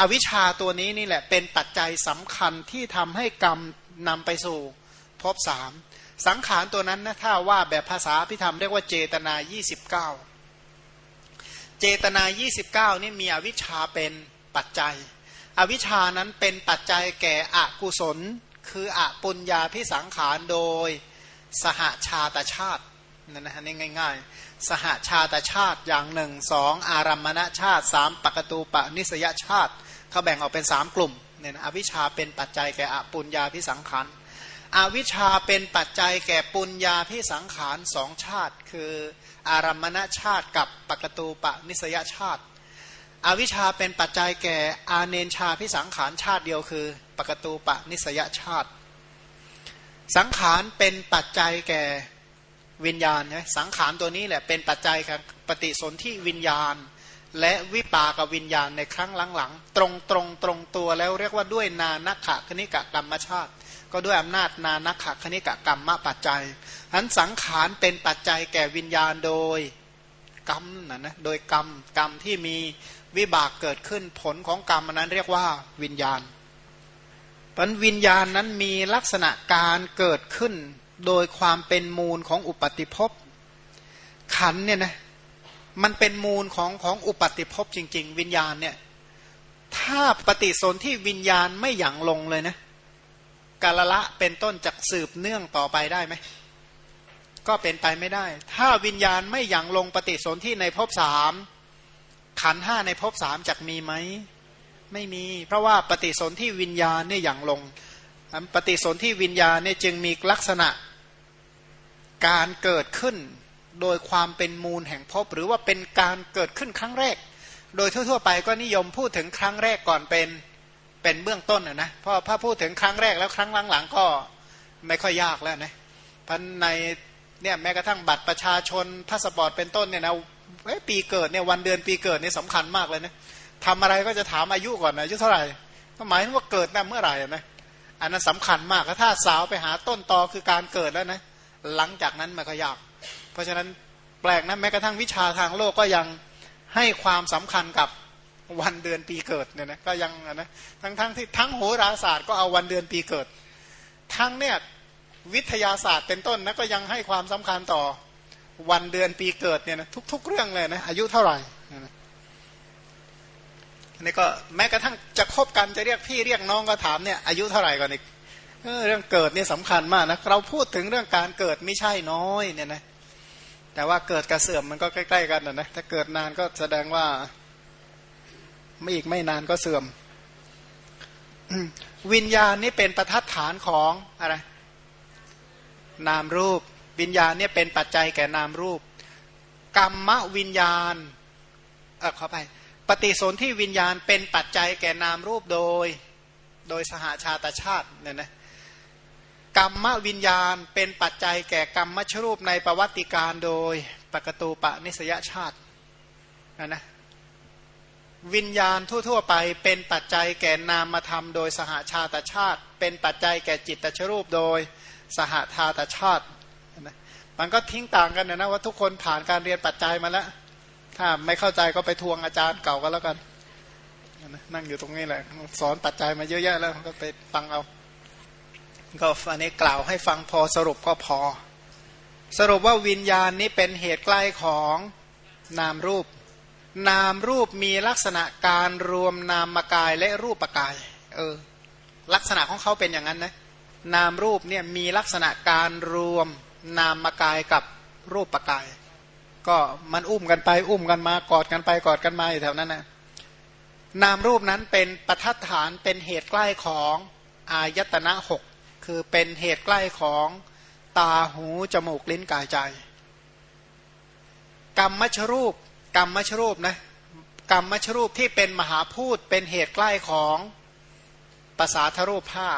อวิชชาตัวนี้นี่แหละเป็นปัจจัยสำคัญที่ทำให้กรรมนำไปสู่ภพสามสังขารตัวนั้นนะถ้าว่าแบบภาษาพิธรรมเรียกว่าเจตนา 29 เจตนา 29 นี่มีอวิชชาเป็นปัจจัย อวิชชานั้นเป็นปัจจัยแก่อกุศล คืออปุญญาพิสังขารโดยสหาชาตชาตินั่นนะนี่ง่าย ๆ สหาชาตชาติอย่างหนึ่งสองอารัมมณชาติสามปกตูปนิสยชาติ เขาแบ่งออกเป็นสามกลุ่มเนี่ยนะอวิชชาเป็นปัจจัยแก่อปุญญาพิสังขารอวิชชาเป็นปัจจัยแก่ปุญญาพิสังขารสองชาติ คืออารัมมณชาติกับปกตูปนิสยชาติ อวิชชาเป็นปัจจัยแก่อาเนนชาพิสังขารชาติเดียวคือ ปกตูปนิสยชาติ สังขารเป็นปัจจัยแก่วิญญาณใช่สังขารตัวนี้แหละเป็นปัจจัยครับปฏิสนธิวิญญาณ และวิปากวิญญาณในครั้งหลังๆตรงตรงตรงตัวแล้วเรียกว่าด้วยนานักขะคณิกะกรรมชาติ ก็ด้วยอำนาจนานักขะคณิกะกรรมมาปัจจัยนั้นสังขารเป็นปัจจัยแก่วิญญาณโดยกรรมนะนะโดยกรรมกรรมที่มีวิบากเกิดขึ้นผลของกรรมนั้นเรียกว่าวิญญาณปัญวิญญาณนั้นมีลักษณะการเกิดขึ้นโดยความเป็นมูลของอุปติภพขันเนี่ยนะ มันเป็นมูลของของอุปติภพจริง ๆ วิญญาณเนี่ย ถ้าปฏิสนธิวิญญาณไม่หยั่งลงเลยนะกาละละเป็นต้นจากสืบเนื่องต่อไปได้ไหมก็เป็นไปไม่ได้ ถ้าวิญญาณไม่หยั่งลงปฏิสนธิในภพสามขันห้าในภพสามจะมีไหมไม่มี เพราะว่าปฏิสนธิวิญญาณเนี่ยหยั่งลง ปฏิสนธิวิญญาณเนี่ยจึงมีลักษณะการเกิดขึ้น โดยความเป็นมูลแห่งภพหรือว่าเป็นการเกิดขึ้นครั้งแรก โดยทั่ว ๆ ไปก็นิยมพูดถึงครั้งแรกก่อนเป็นเป็นเบื้องต้นนะเพราะถ้าพูดถึงครั้งแรกแล้วครั้งหลังๆก็ไม่ค่อยยากแล้วนะพันในเนี่ยแม้กระทั่งบัตรประชาชนพาสปอร์ตเป็นต้นเนี่ยนะปีเกิดเนี่ยวันเดือนปีเกิดเนี่ยสำคัญมากเลยนะทำอะไรก็จะถามอายุก่อนนะอายุเท่าไหร่ก็หมายถึงว่าเกิดนะเมื่อไหร่นะอันนั้นสำคัญมากถ้าสาวไปหาต้นตอคือการเกิดแล้วนะหลังจากนั้นมันก็ยาก เพราะฉะนั้นแปลกนะแม้กระทั่งวิชาทางโลกก็ยังให้ความสำคัญกับวันเดือนปีเกิดเนี่ยนะก็ยังนะทั้งทั้งที่ทั้งโหราศาสตร์ก็เอาวันเดือนปีเกิด ทั้งเนี่ยวิทยาศาสตร์เป็นต้นนะก็ยังให้ความสำคัญต่อวันเดือนปีเกิดเนี่ยนะทุก ๆ เรื่องเลยนะอายุเท่าไหร่นี่ก็แม้กระทั่งจะคบกันจะเรียกพี่เรียกน้องก็ถามเนี่ยอายุเท่าไหร่ก่อนอีกเรื่องเกิดเนี่ยสำคัญมากนะเราพูดถึงเรื่องการเกิดไม่ใช่น้อยเนี่ยนะ แต่ว่าเกิดกับเสื่อมมันก็ใกล้ ๆ กันนะนะ ถ้าเกิดนานก็แสดงว่า ไม่อีกไม่นานก็เสื่อม วิญญาณนี่เป็นประทัดฐานของอะไร นามรูป วิญญาณเนี่ยเป็นปัจจัยแก่นามรูป กรรมวิญญาณ เออขอไป ปฏิสนธิวิญญาณเป็นปัจจัยแก่นามรูปโดย โดยสหาชาตชาติเนี่ยนะ กรรมวิญญาณเป็นปัจจัยแก่กรรมมชรูปในประวัติการโดยปกตูปนิสยชาตินะนะวิญญาณทั่ว ๆ ไปเป็นปัจจัยแก่นามธรรมโดยสหาชาตชาติ เป็นปัจจัยแก่จิตตชรูปโดยสหาธาตชาตินะมันก็ทิ้งต่างกันนะนะว่าทุกคนผ่านการเรียนปัจจัยมาแล้ว ถ้าไม่เข้าใจก็ไปทวงอาจารย์เก่าก็แล้วกันนั่งอยู่ตรงนี้แหละ สอนปัจจัยมาเยอะแยะแล้วก็ไปฟังเอา ก็อันนี้กล่าวให้ฟังพอสรุปก็พอ สรุปว่าวิญญาณนี้เป็นเหตุใกล้ของนามรูป นามรูปมีลักษณะการรวมนามกายและรูปกาย เออ ลักษณะของเขาเป็นอย่างนั้นนะนามรูปเนี่ยมีลักษณะการรวมนามกายกับรูปกาย ก็มันอุ้มกันไปอุ้มกันมากอดกันไปกอดกันมาอยู่แถวนั้นนะนามรูปนั้นเป็นประทัดฐานเป็นเหตุใกล้ของอายตนะหก คือเป็นเหตุใกล้ของตาหูจมูกลิ้นกายใจ กรรมมชรูป กรรมมชรูปนะกรรมมชรูปที่เป็นมหาพูดเป็นเหตุใกล้ของภาษาทรูปผ้า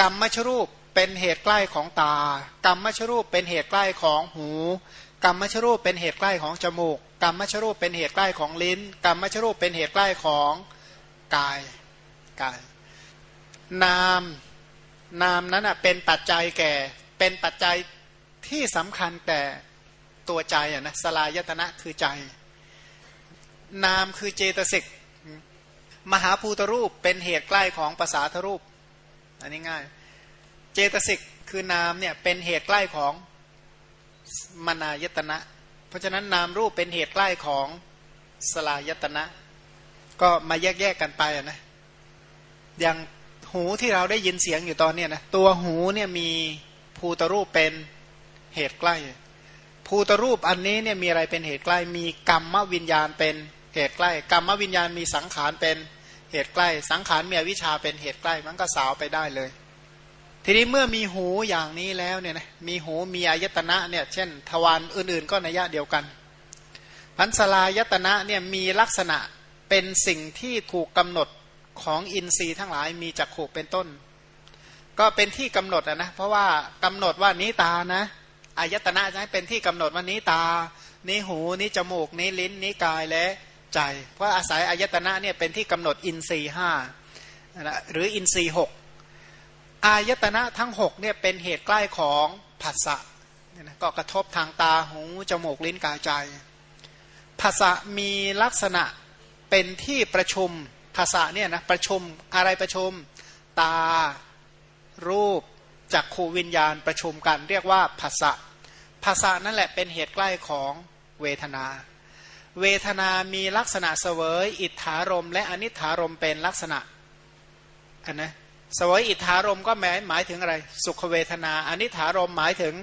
กรรมมชรูปเป็นเหตุใกล้ของตา กรรมมชรูปเป็นเหตุใกล้ของหู กรรมมชรูปเป็นเหตุใกล้ของจมูก กรรมมชรูปเป็นเหตุใกล้ของลิ้น กรรมมชรูปเป็นเหตุใกล้ของกายกาย นาม นามนั้นอะเป็นปัจจัยแก่ เป็นปัจจัยที่สำคัญแต่ตัวใจอะนะสลายตนะคือใจ นามคือเจตสิกมหาภูตรูปเป็นเหตุใกล้ของภาษาทรูป อันนี้ง่าย เจตสิกคือนามเนี่ยเป็นเหตุใกล้ของมนายตนะ เพราะฉะนั้นนามรูปเป็นเหตุใกล้ของสลายตนะ ก็มาแยกๆกันไปนะอย่าง หูที่เราได้ยินเสียงอยู่ตอนนี้นะตัวหูเนี่ยมีภูตรูปเป็นเหตุใกล้ ภูตรูปอันนี้เนี่ยมีอะไรเป็นเหตุใกล้ มีกรรมวิญญาณเป็นเหตุใกล้ กรรมวิญญาณมีสังขารเป็นเหตุใกล้ สังขารมีวิชาเป็นเหตุใกล้ มันก็สาวไปได้เลย ทีนี้เมื่อมีหูอย่างนี้แล้วเนี่ยนะมีหูมีอายตนะเนี่ยเช่น ทวารอื่นๆ ก็นัยยะเดียวกันพันสลายตนะเนี่ยมีลักษณะเป็นสิ่งที่ถูกกำหนด ของอินทรีย์ทั้งหลายมีจักขู่เป็นต้น ก็เป็นที่กำหนดนะ เพราะว่ากำหนดว่านี้ตานะอายตนะจะให้เป็นที่กำหนดว่านี้ตา นี้หู นี้จมูก นี้ลิ้น นี้กายและใจ เพราะอาศัยอายตนะเนี่ยเป็นที่กำหนดอินทรีย์ห้าหรืออินทรีย์หกอายตนะทั้งหกเนี่ยเป็นเหตุใกล้ของผัสสะก็กระทบทางตาหูจมูกลิ้นกายใจผัสสะมีลักษณะเป็นที่ประชุม ภาษาเนี่ยนะประชุมอะไรประชุมตา รูปจักขูวิญญาณประชุมกันเรียกว่าภาษะภาษานั่นแหละเป็นเหตุใกล้ของเวทนา เวทนามีลักษณะเสวย อิทธารม และอนิธารมเป็นลักษณะอันนะเสวยอิทธารมก็หมายหมายถึงอะไร สุขเวทนาอนิธารมหมายถึง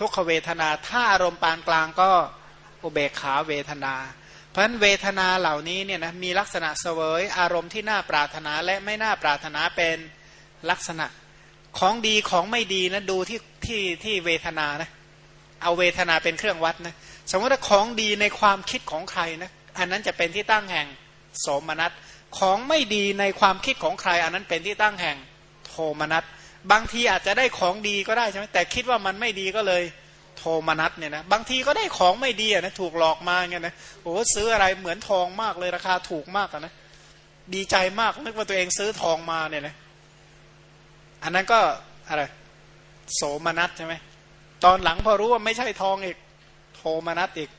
ทุกขเวทนา ถ้าอารมณ์ปานกลางก็อุเบกขาเวทนา พราะนั้นเวทนาเหล่านี้เนี่ยนะมีลักษณะเสวยอารมณ์ที่น่าปรารถนาและไม่น่าปรารถนาเป็นลักษณะของดีของไม่ดีนะดูที่ที่ที่เวทนานะเอาเวทนาเป็นเครื่องวัดนะสมมติว่าของดีในความคิดของใครนะอันนั้นจะเป็นที่ตั้งแห่งโสมนัสของไม่ดีในความคิดของใคร อันนั้นเป็นที่ตั้งแห่งโทมนัสบางทีอาจจะได้ของดีก็ได้ใช่ไหมแต่คิดว่ามันไม่ดีก็เลย โทมนัสเนี่ยนะบางทีก็ได้ของไม่ดีนะถูกหลอกมาเงี้ยนะโอ้ซื้ออะไรเหมือนทองมากเลยราคาถูกมากนะดีใจมากนึกว่าตัวเองซื้อทองมาเนี่ยนะอันนั้นก็อะไรโสมนัสใช่ไหมตอนหลังพอรู้ว่าไม่ใช่ทองอีกโทมนัสอีก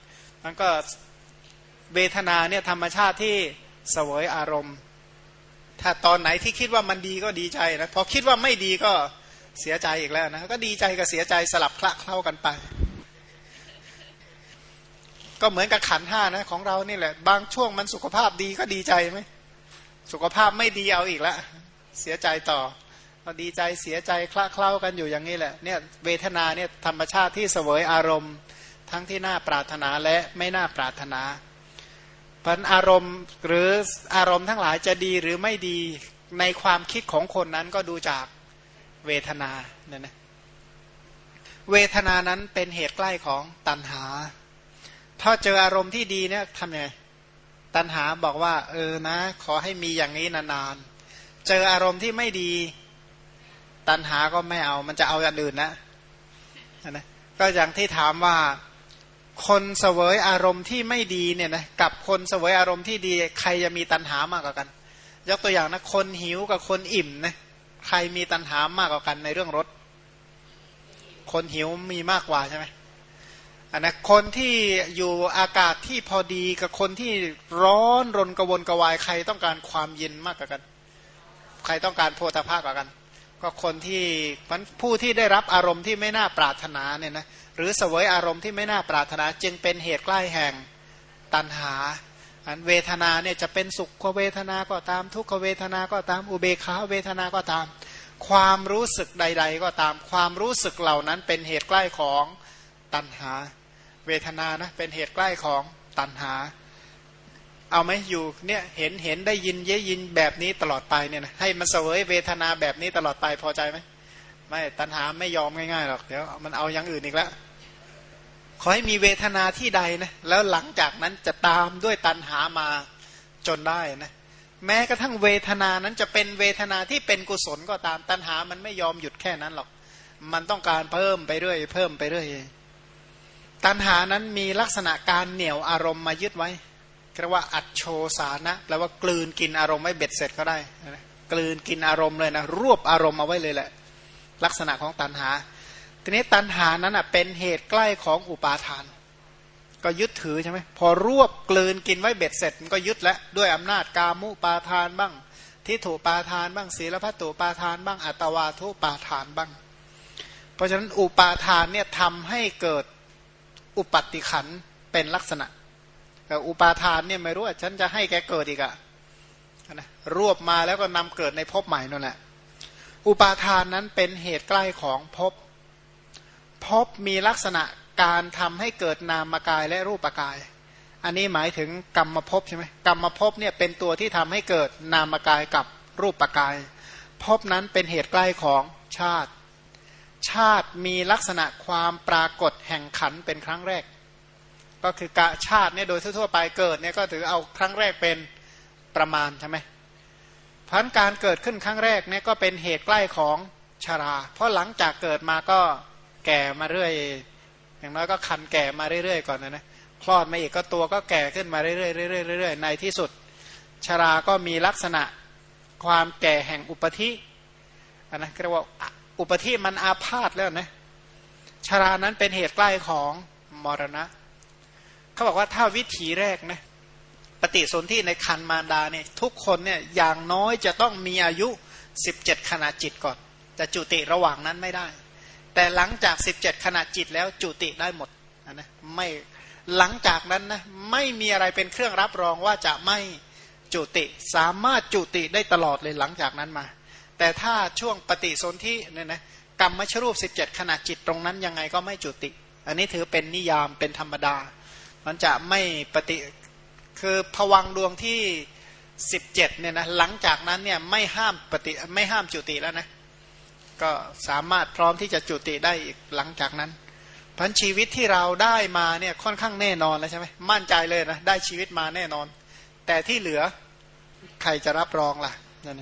มันก็เวทนาเนี่ยธรรมชาติที่เสวยอารมณ์ ถ้าตอนไหนที่คิดว่ามันดีก็ดีใจนะพอคิดว่าไม่ดีก็ เสียใจอีกแล้วนะก็ดีใจกับเสียใจสลับคละเคล้ากันไป ก็เหมือนกับขันห้านะของเรานี่แหละ บางช่วงมันสุขภาพดีก็ดีใจไหมสุขภาพไม่ดีเอาอีกแล้วเสียใจต่อก็ดีใจเสียใจคละเคล้ากันอยู่อย่างนี้แหละเนี่ยเวทนาเนี่ยธรรมชาติที่เสวยอารมณ์ ทั้งที่น่าปรารถนาและไม่น่าปรารถนาพันอารมณ์หรืออารมณ์ทั้งหลายจะดีหรือไม่ดีในความคิดของคนนั้นก็ดูจาก เวทนาเนี่ยนะเวทนานั้นเป็นเหตุใกล้ของตัณหา ถ้าเจออารมณ์ที่ดีเนี่ยทำยังไงตัณหาบอกว่า เออนะ ขอให้มีอย่างนี้นานๆ เจออารมณ์ที่ไม่ดี ตัณหาก็ไม่เอา มันจะเอาอย่างอื่นนะนะ ก็อย่างที่ถามว่า คนเสวยอารมณ์ที่ไม่ดีเนี่ยนะกับคนเสวยอารมณ์ที่ดี ใครจะมีตัณหามากกว่ากัน ยกตัวอย่างนะคนหิวกับคนอิ่มนะ ใครมีตัณหามากกว่ากันในเรื่องรถ คนหิวมีมากกว่าใช่ไหมอันนะคนที่อยู่อากาศที่พอดีกับคนที่ร้อนรนกระวนกระวายใครต้องการความเย็นมากกว่ากัน ใครต้องการโพธาภาคกว่ากัน ก็คนที่ผู้ที่ได้รับอารมณ์ที่ไม่น่าปรารถนาเนี่ยนะหรือเสวยอารมณ์ที่ไม่น่าปรารถนา จึงเป็นเหตุใกล้แห่งตัณหา อันเวทนาเนี่ยจะเป็นสุขเวทนาก็ตาม ทุกขเวทนาก็ตามอุเบกขาเวทนาก็ตาม ความรู้สึกใด ๆ ก็ตาม ความรู้สึกเหล่านั้นเป็นเหตุใกล้ของตัณหา เวทนานะเป็นเหตุใกล้ของตัณหา เอาไหมอยู่เนี่ยเห็นเห็นได้ยินเยยินแบบนี้ตลอดไปเนี่ยนะให้มันเสวยเวทนาแบบนี้ตลอดไปพอใจไหมไม่ตัณหาไม่ยอมง่ายๆหรอกเดี๋ยวมันเอาอย่างอื่นอีกแล้ว ขอให้มีเวทนาที่ใดนะแล้วหลังจากนั้นจะตามด้วยตันหามาจนได้นะแม้กระทั่งเวทนานั้นจะเป็นเวทนาที่เป็นกุศลก็ตามตันหามันไม่ยอมหยุดแค่นั้นหรอก มันต้องการเพิ่มไปเรื่อยเพิ่มไปเรื่อยตันหานั้นมีลักษณะการเหนี่ยวอารมณ์มายึดไว้เรียกว่าอัดโชสานะแปลว่ากลืนกินอารมณ์ไม่เบ็ดเสร็จก็ได้กลืนกินอารมณ์เลยนะรวบอารมณ์เอาไว้เลยแหละ ลักษณะของตันหา ทีนี้ตัณหานั้นอะเป็นเหตุใกล้ของอุปาทาน ก็ยึดถือใช่ไหมพอรวบกลืนกินไว้เบ็ดเสร็จมันก็ยึดแล้วด้วยอำนาจกามุปาทานบ้างทิฏฐุปาทานบ้างศีลพัตตุปาทานบ้างอัตวาทุปาทานบ้าง เพราะฉะนั้นอุปาทานเนี่ยทำให้เกิดอุปัติขันเป็นลักษณะแต่อุปาทานเนี่ยไม่รู้ว่าฉันจะให้แกเกิดอีกอะนะรวบมาแล้วก็นำเกิดในภพใหม่นั่นแหละอุปาทานนั้นเป็นเหตุใกล้ของภพ ภพมีลักษณะการทำให้เกิดนามกายและรูปกาย อันนี้หมายถึงกรรมภพใช่ไหมกรรมภพเนี่ยเป็นตัวที่ทำให้เกิดนามกายกับรูปกายภพนั้นเป็นเหตุใกล้ของชาติ ชาติมีลักษณะความปรากฏแห่งขันเป็นครั้งแรก ก็คือกะชาติเนี่ยโดยทั่วไปเกิดเนี่ยก็ถือเอาครั้งแรกเป็นประมาณใช่ไหมพันการเกิดขึ้นครั้งแรกเนี่ยก็เป็นเหตุใกล้ของชารา เพราะหลังจากเกิดมาก็ แก่มาเรื่อย อย่างน้อยก็คันแก่มาเรื่อยๆก่อนนะนะคลอดมาอีกก็ตัวก็แก่ขึ้นมาเรื่อยๆเรื่อยๆเรื่อยๆในที่สุด ชราก็มีลักษณะความแก่แห่งอุปธิอันนะเรียกว่าอุปธิมันอาพาธแล้วนะชรานั้นเป็นเหตุใกล้ของมรณะเขาบอกว่าถ้าวิถีแรกนะปฏิสนธิในคันมารดาเนี่ยทุกคนเนี่ยอย่างน้อยจะต้องมีอายุ 17 ขณะจิตก่อน แต่จุติระหว่างนั้นไม่ได้ แต่หลังจาก 17 ขณะจิตแล้วจุติได้หมดนะไม่หลังจากนั้นนะไม่มีอะไรเป็นเครื่องรับรองว่าจะไม่จุติสามารถจุติได้ตลอดเลยหลังจากนั้นมา แต่ถ้าช่วงปฏิสนธิเนี่ยนะกรรมมชรูป 17 ขณะจิตตรงนั้นยังไงก็ไม่จุติ อันนี้ถือเป็นนิยามเป็นธรรมดา มันจะไม่ปฏิคือผวังดวงที่ 17เนี่ยนะหลังจากนั้นเนี่ยไม่ห้ามปฏิไม่ห้ามจุติแล้วนะ ก็สามารถพร้อมที่จะจุติได้อีกหลังจากนั้นพันชีวิตที่เราได้มาเนี่ยค่อนข้างแน่นอนแล้วใช่ไหมมั่นใจเลยนะได้ชีวิตมาแน่นอน แต่ที่เหลือใครจะรับรองล่ะนั่น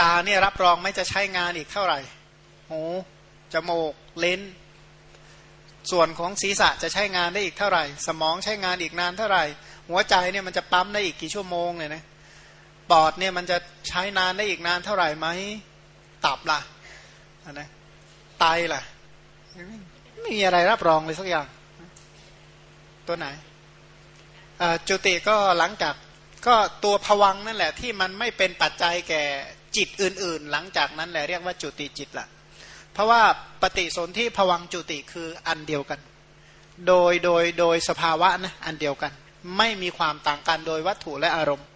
ตาเนี่ยรับรองไม่จะใช้งานอีกเท่าไหร่หูจมูกเลนส่วนของศีรษะจะใช้งานได้อีกเท่าไหร่ สมองใช้งานอีกนานเท่าไหร่ หัวใจเนี่ยมันจะปั๊มได้อีกกี่ชั่วโมงเนี่ยนะปอดเนี่ยมันจะใช้นานได้อีกนานเท่าไหร่ไหมตับล่ะ นะตายล่ะ ไม่มีอะไรรับรองเลยสักอย่าง ตัวไหนจุติก็หลังจากก็ตัวผวังนั่นแหละ ที่มันไม่เป็นปัจจัยแก่จิตอื่น ๆ หลังจากนั้นแหละเรียกว่าจุติจิตละเพราะว่าปฏิสนธิผวังจุติคืออันเดียวกัน โดยโดยโดยสภาวะนะอันเดียวกัน ไม่มีความต่างกันโดยวัตถุและอารมณ์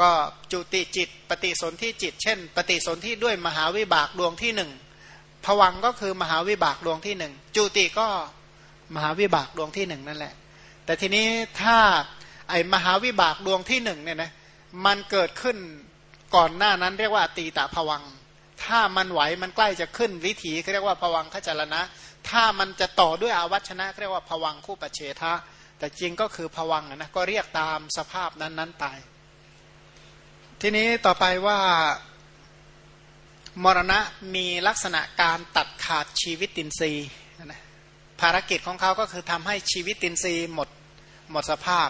ก็จุติจิต ปฏิสนธิจิต เช่น ปฏิสนธิด้วยมหาวิบากดวงที่หนึ่งผวังก็คือมหาวิบากดวงที่หนึ่งจุติก็มหาวิบากดวงที่หนึ่งนั่นแหละ แต่ทีนี้ถ้าไอมหาวิบากดวงที่หนึ่งเนี่ยนะมันเกิดขึ้นก่อนหน้านั้นเรียกว่าตีตาผวัง ถ้ามันไหวมันใกล้จะขึ้นวิถีเรียกว่าผวังขจรณะ ถ้ามันจะต่อด้วยอาวัชนะเรียกว่าผวังคู่ปเฉทะแต่จริงก็คือผวังนะก็เรียกตามสภาพนั้นๆไป ทีนี้ต่อไปว่ามรณะมีลักษณะการตัดขาดชีวิตตินทรีนะภารกิจของเขาก็คือทำให้ชีวิตตินทรีหมดหมดสภาพ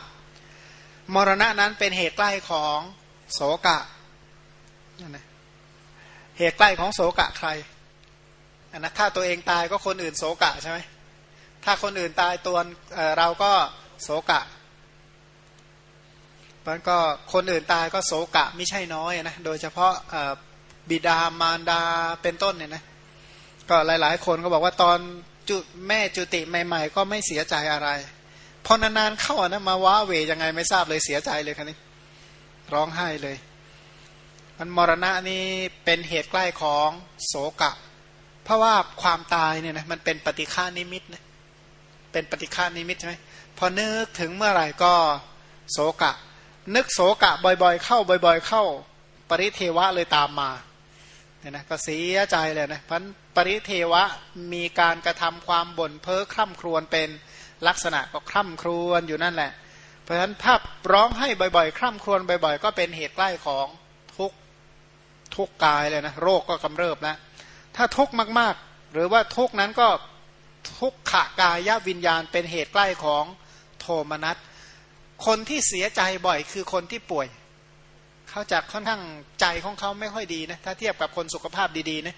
มรณะนั้นเป็นเหตุใกล้ของโสกะนะเหตุใกล้ของโสกะใครนะถ้าตัวเองตายก็คนอื่นโสกะใช่ไหมถ้าคนอื่นตายตัวเราก็โสกะ มันก็คนอื่นตายก็โศกะไม่ใช่น้อยนะโดยเฉพาะบิดามารดาเป็นต้นเนี่ยนะก็หลาย ๆ คนก็บอกว่าตอนจุแม่จุติใหม่ ๆ ก็ไม่เสียใจอะไรพอนานๆเข้านะมาว้าเวยังไงไม่ทราบเลยเสียใจเลยคันนี้ ร้องไห้เลย มันมรณะนี่เป็นเหตุใกล้ของโศกะ เพราะว่าความตายเนี่ยนะมันเป็นปฏิฆานิมิตนะเป็นปฏิฆานิมิตใช่ไหมพอนึกถึงเมื่อไหร่ก็โศกะ นึกโศกะบ่อยๆ เข้าบ่อย ๆ เข้า ปริเทวะเลยตามมาเนี่ยนะก็เสียใจเลยนะพันปริเทวะมีการกระทำความบ่นเพ้อคร่ำครวญเป็นลักษณะก็คร่ำครวญอยู่นั่นแหละ เพราะฉะนั้นถ้าร้องให้บ่อยๆ คร่ำครวญบ่อย ๆ ก็เป็นเหตุใกล้ของทุกทุกกายเลยนะโรคก็กำเริบแล้วถ้าทุกมากๆ หรือว่าทุกนั้นก็ทุกขากายวิญญาณเป็นเหตุใกล้ของโทมนัส คนที่เสียใจบ่อยคือคนที่ป่วย เขาจะค่อนข้างใจของเขาไม่ค่อยดีนะถ้าเทียบกับคนสุขภาพดีๆนะ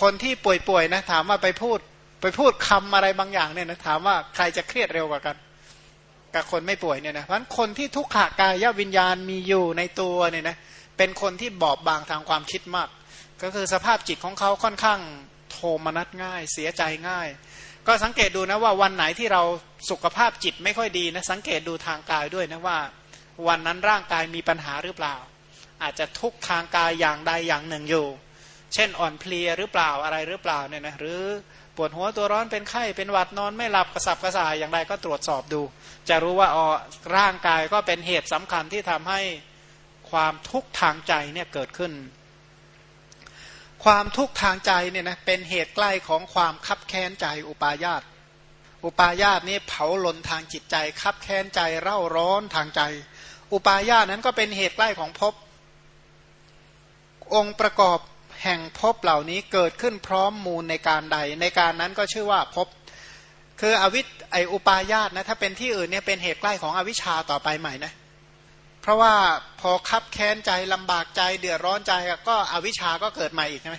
คนที่ป่วยๆนะถามว่าไปพูดไปพูดคำอะไรบางอย่างเนี่ยนะถามว่าใครจะเครียดเร็วกว่ากัน กับคนไม่ป่วยเนี่ยนะเพราะคนที่ทุกขากายวิญญาณมีอยู่ในตัวเนี่ยนะเป็นคนที่บอบบางทางความคิดมาก ก็คือสภาพจิตของเขาค่อนข้างโทมนัสง่าย เสียใจง่าย ก็สังเกตดูนะว่าวันไหนที่เราสุขภาพจิตไม่ค่อยดีนะสังเกตดูทางกายด้วยนะว่า วันนั้นร่างกายมีปัญหาหรือเปล่า อาจจะทุกทางกายอย่างใดอย่างหนึ่งอยู่ เช่นอ่อนเพลียหรือเปล่าอะไรหรือเปล่าเนี่ยนะหรือปวดหัวตัวร้อนเป็นไข้เป็นหวัดนอนไม่หลับกระสับกระส่ายอย่างไรก็ตรวจสอบดู จะรู้ว่าอ๋อร่างกายก็เป็นเหตุสำคัญที่ทำให้ความทุกข์ทางใจเนี่ยเกิดขึ้น ความทุกข์ทางใจเนี่ยนะเป็นเหตุใกล้ของความคับแค้นใจอุปาญาตอุปาญาตนี่เผาลนทางจิตใจ คับแค้นใจเร่าร้อนทางใจ อุปาญาตนั้นก็เป็นเหตุใกล้ของภพองค์ประกอบแห่งภพเหล่านี้เกิดขึ้นพร้อมมูลในการใด ในการนั้นก็ชื่อว่าภพคืออวิชไออุปาญาตนะถ้าเป็นที่อื่นเนี่ยเป็นเหตุใกล้ของอวิชชาต่อไปใหม่นะ เพราะว่าพอคับแค้นใจลำบากใจเดือดร้อนใจก็อวิชาก็เกิดใหม่อีกใช่ไหม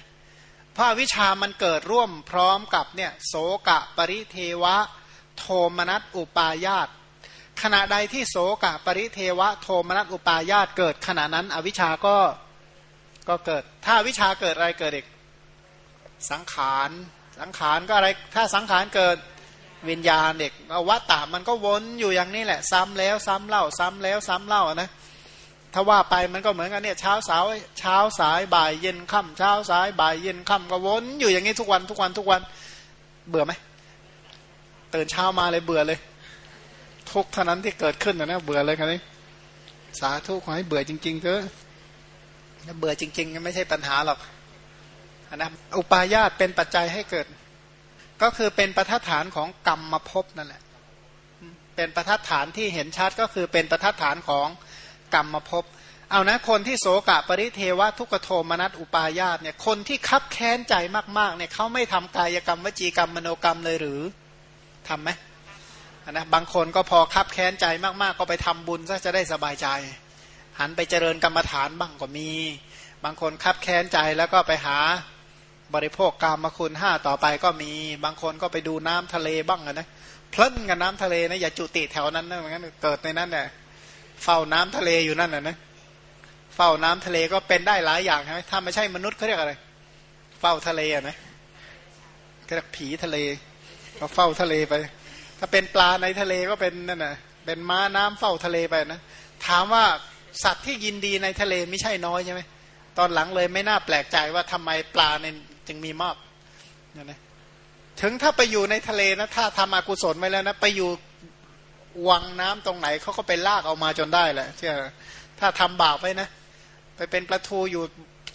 เพราะอวิชามันเกิดร่วมพร้อมกับเนี่ยโสกะปริเทวะ โทมนัสอุปาญาตขณะใดที่โสกะปริเทวะ โทมนัสอุปาญาตเกิดขณะนั้น อวิชาก็ก็เกิด ถ้าวิชาเกิดอะไรเกิดอีกสังขารสังขารก็อะไรถ้าสังขารเกิด วิญญาณเด็กอวตตามันก็วนอยู่อย่างนี้แหละ ซ้ำแล้วซ้ำเล่า ซ้ำแล้วซ้ำเล่านะถ้าว่าไปมันก็เหมือนกันเนี่ยเช้าสาวเช้าสายบ่ายเย็นค่ำเช้าสายบ่ายเย็นค่ำก็วนอยู่อย่างนี้ทุกวันทุกวันทุกวันเบื่อไหมตื่นเช้ามาเลยเบื่อเลย ทุกเท่านั้นที่เกิดขึ้นนะเบื่อเลยครับนี่สาธุขอให้เบื่อจริง ๆเถอะเบื่อจริงๆไม่ใช่ปัญหาหรอกนะอุปาญาตเป็นปัจจัยให้เกิด ก็คือเป็นประทัดฐานของกรรมมาพบนั่นแหละ เป็นประทัดฐานที่เห็นชัดก็คือเป็นประทัดฐานของกรรมมาพบ เอานะคนที่โสกะปริเทวะทุกโทมนัสอุปาญาตเนี่ยคนที่คับแค้นใจมากๆเนี่ยเขาไม่ทำกายกรรมวจีกรรมมโนกรรมเลยหรือทํำไหมนะบางคนก็พอคับแค้นใจมากๆ ก็ไปทำบุญซะจะได้สบายใจ หันไปเจริญกรรมฐานบ้างก็มี บางคนคับแค้นใจแล้วก็ไปหา บริโภคกรรมคุณห้าต่อไปก็มีบางคนก็ไปดูน้ำทะเลบ้างนะเพลินกับน้ำทะเลนะอย่าจุติแถวนั้นนะงั้นเกิดในนั้นเนี่ยเฝ้าน้ำทะเลอยู่นั่นนะนะเฝ้าน้ำทะเลก็เป็นได้หลายอย่างใช่ไหมถ้าไม่ใช่มนุษย์เขาเรียกอะไร เฝ้าทะเลอะนะก็เรียกผีทะเลก็เฝ้าทะเลไป ถ้าเป็นปลาในทะเลก็เป็นนั่นน่ะเป็นม้าน้ำเฝ้าทะเลไปนะถามว่าสัตว์ที่ยินดีในทะเลไม่ใช่น้อยใช่ไหมตอนหลังเลยไม่น่าแปลกใจว่าทำไมปลาใน จึงมีมากนะนะถึงถ้าไปอยู่ในทะเลนะถ้าทำอกุศลไว้แล้วนะไปอยู่วังน้ำตรงไหนเขาก็ไปลากเอามาจนได้แหละเชื่อถ้าทำบาปไว้นะ ไปเป็นประทูอยู่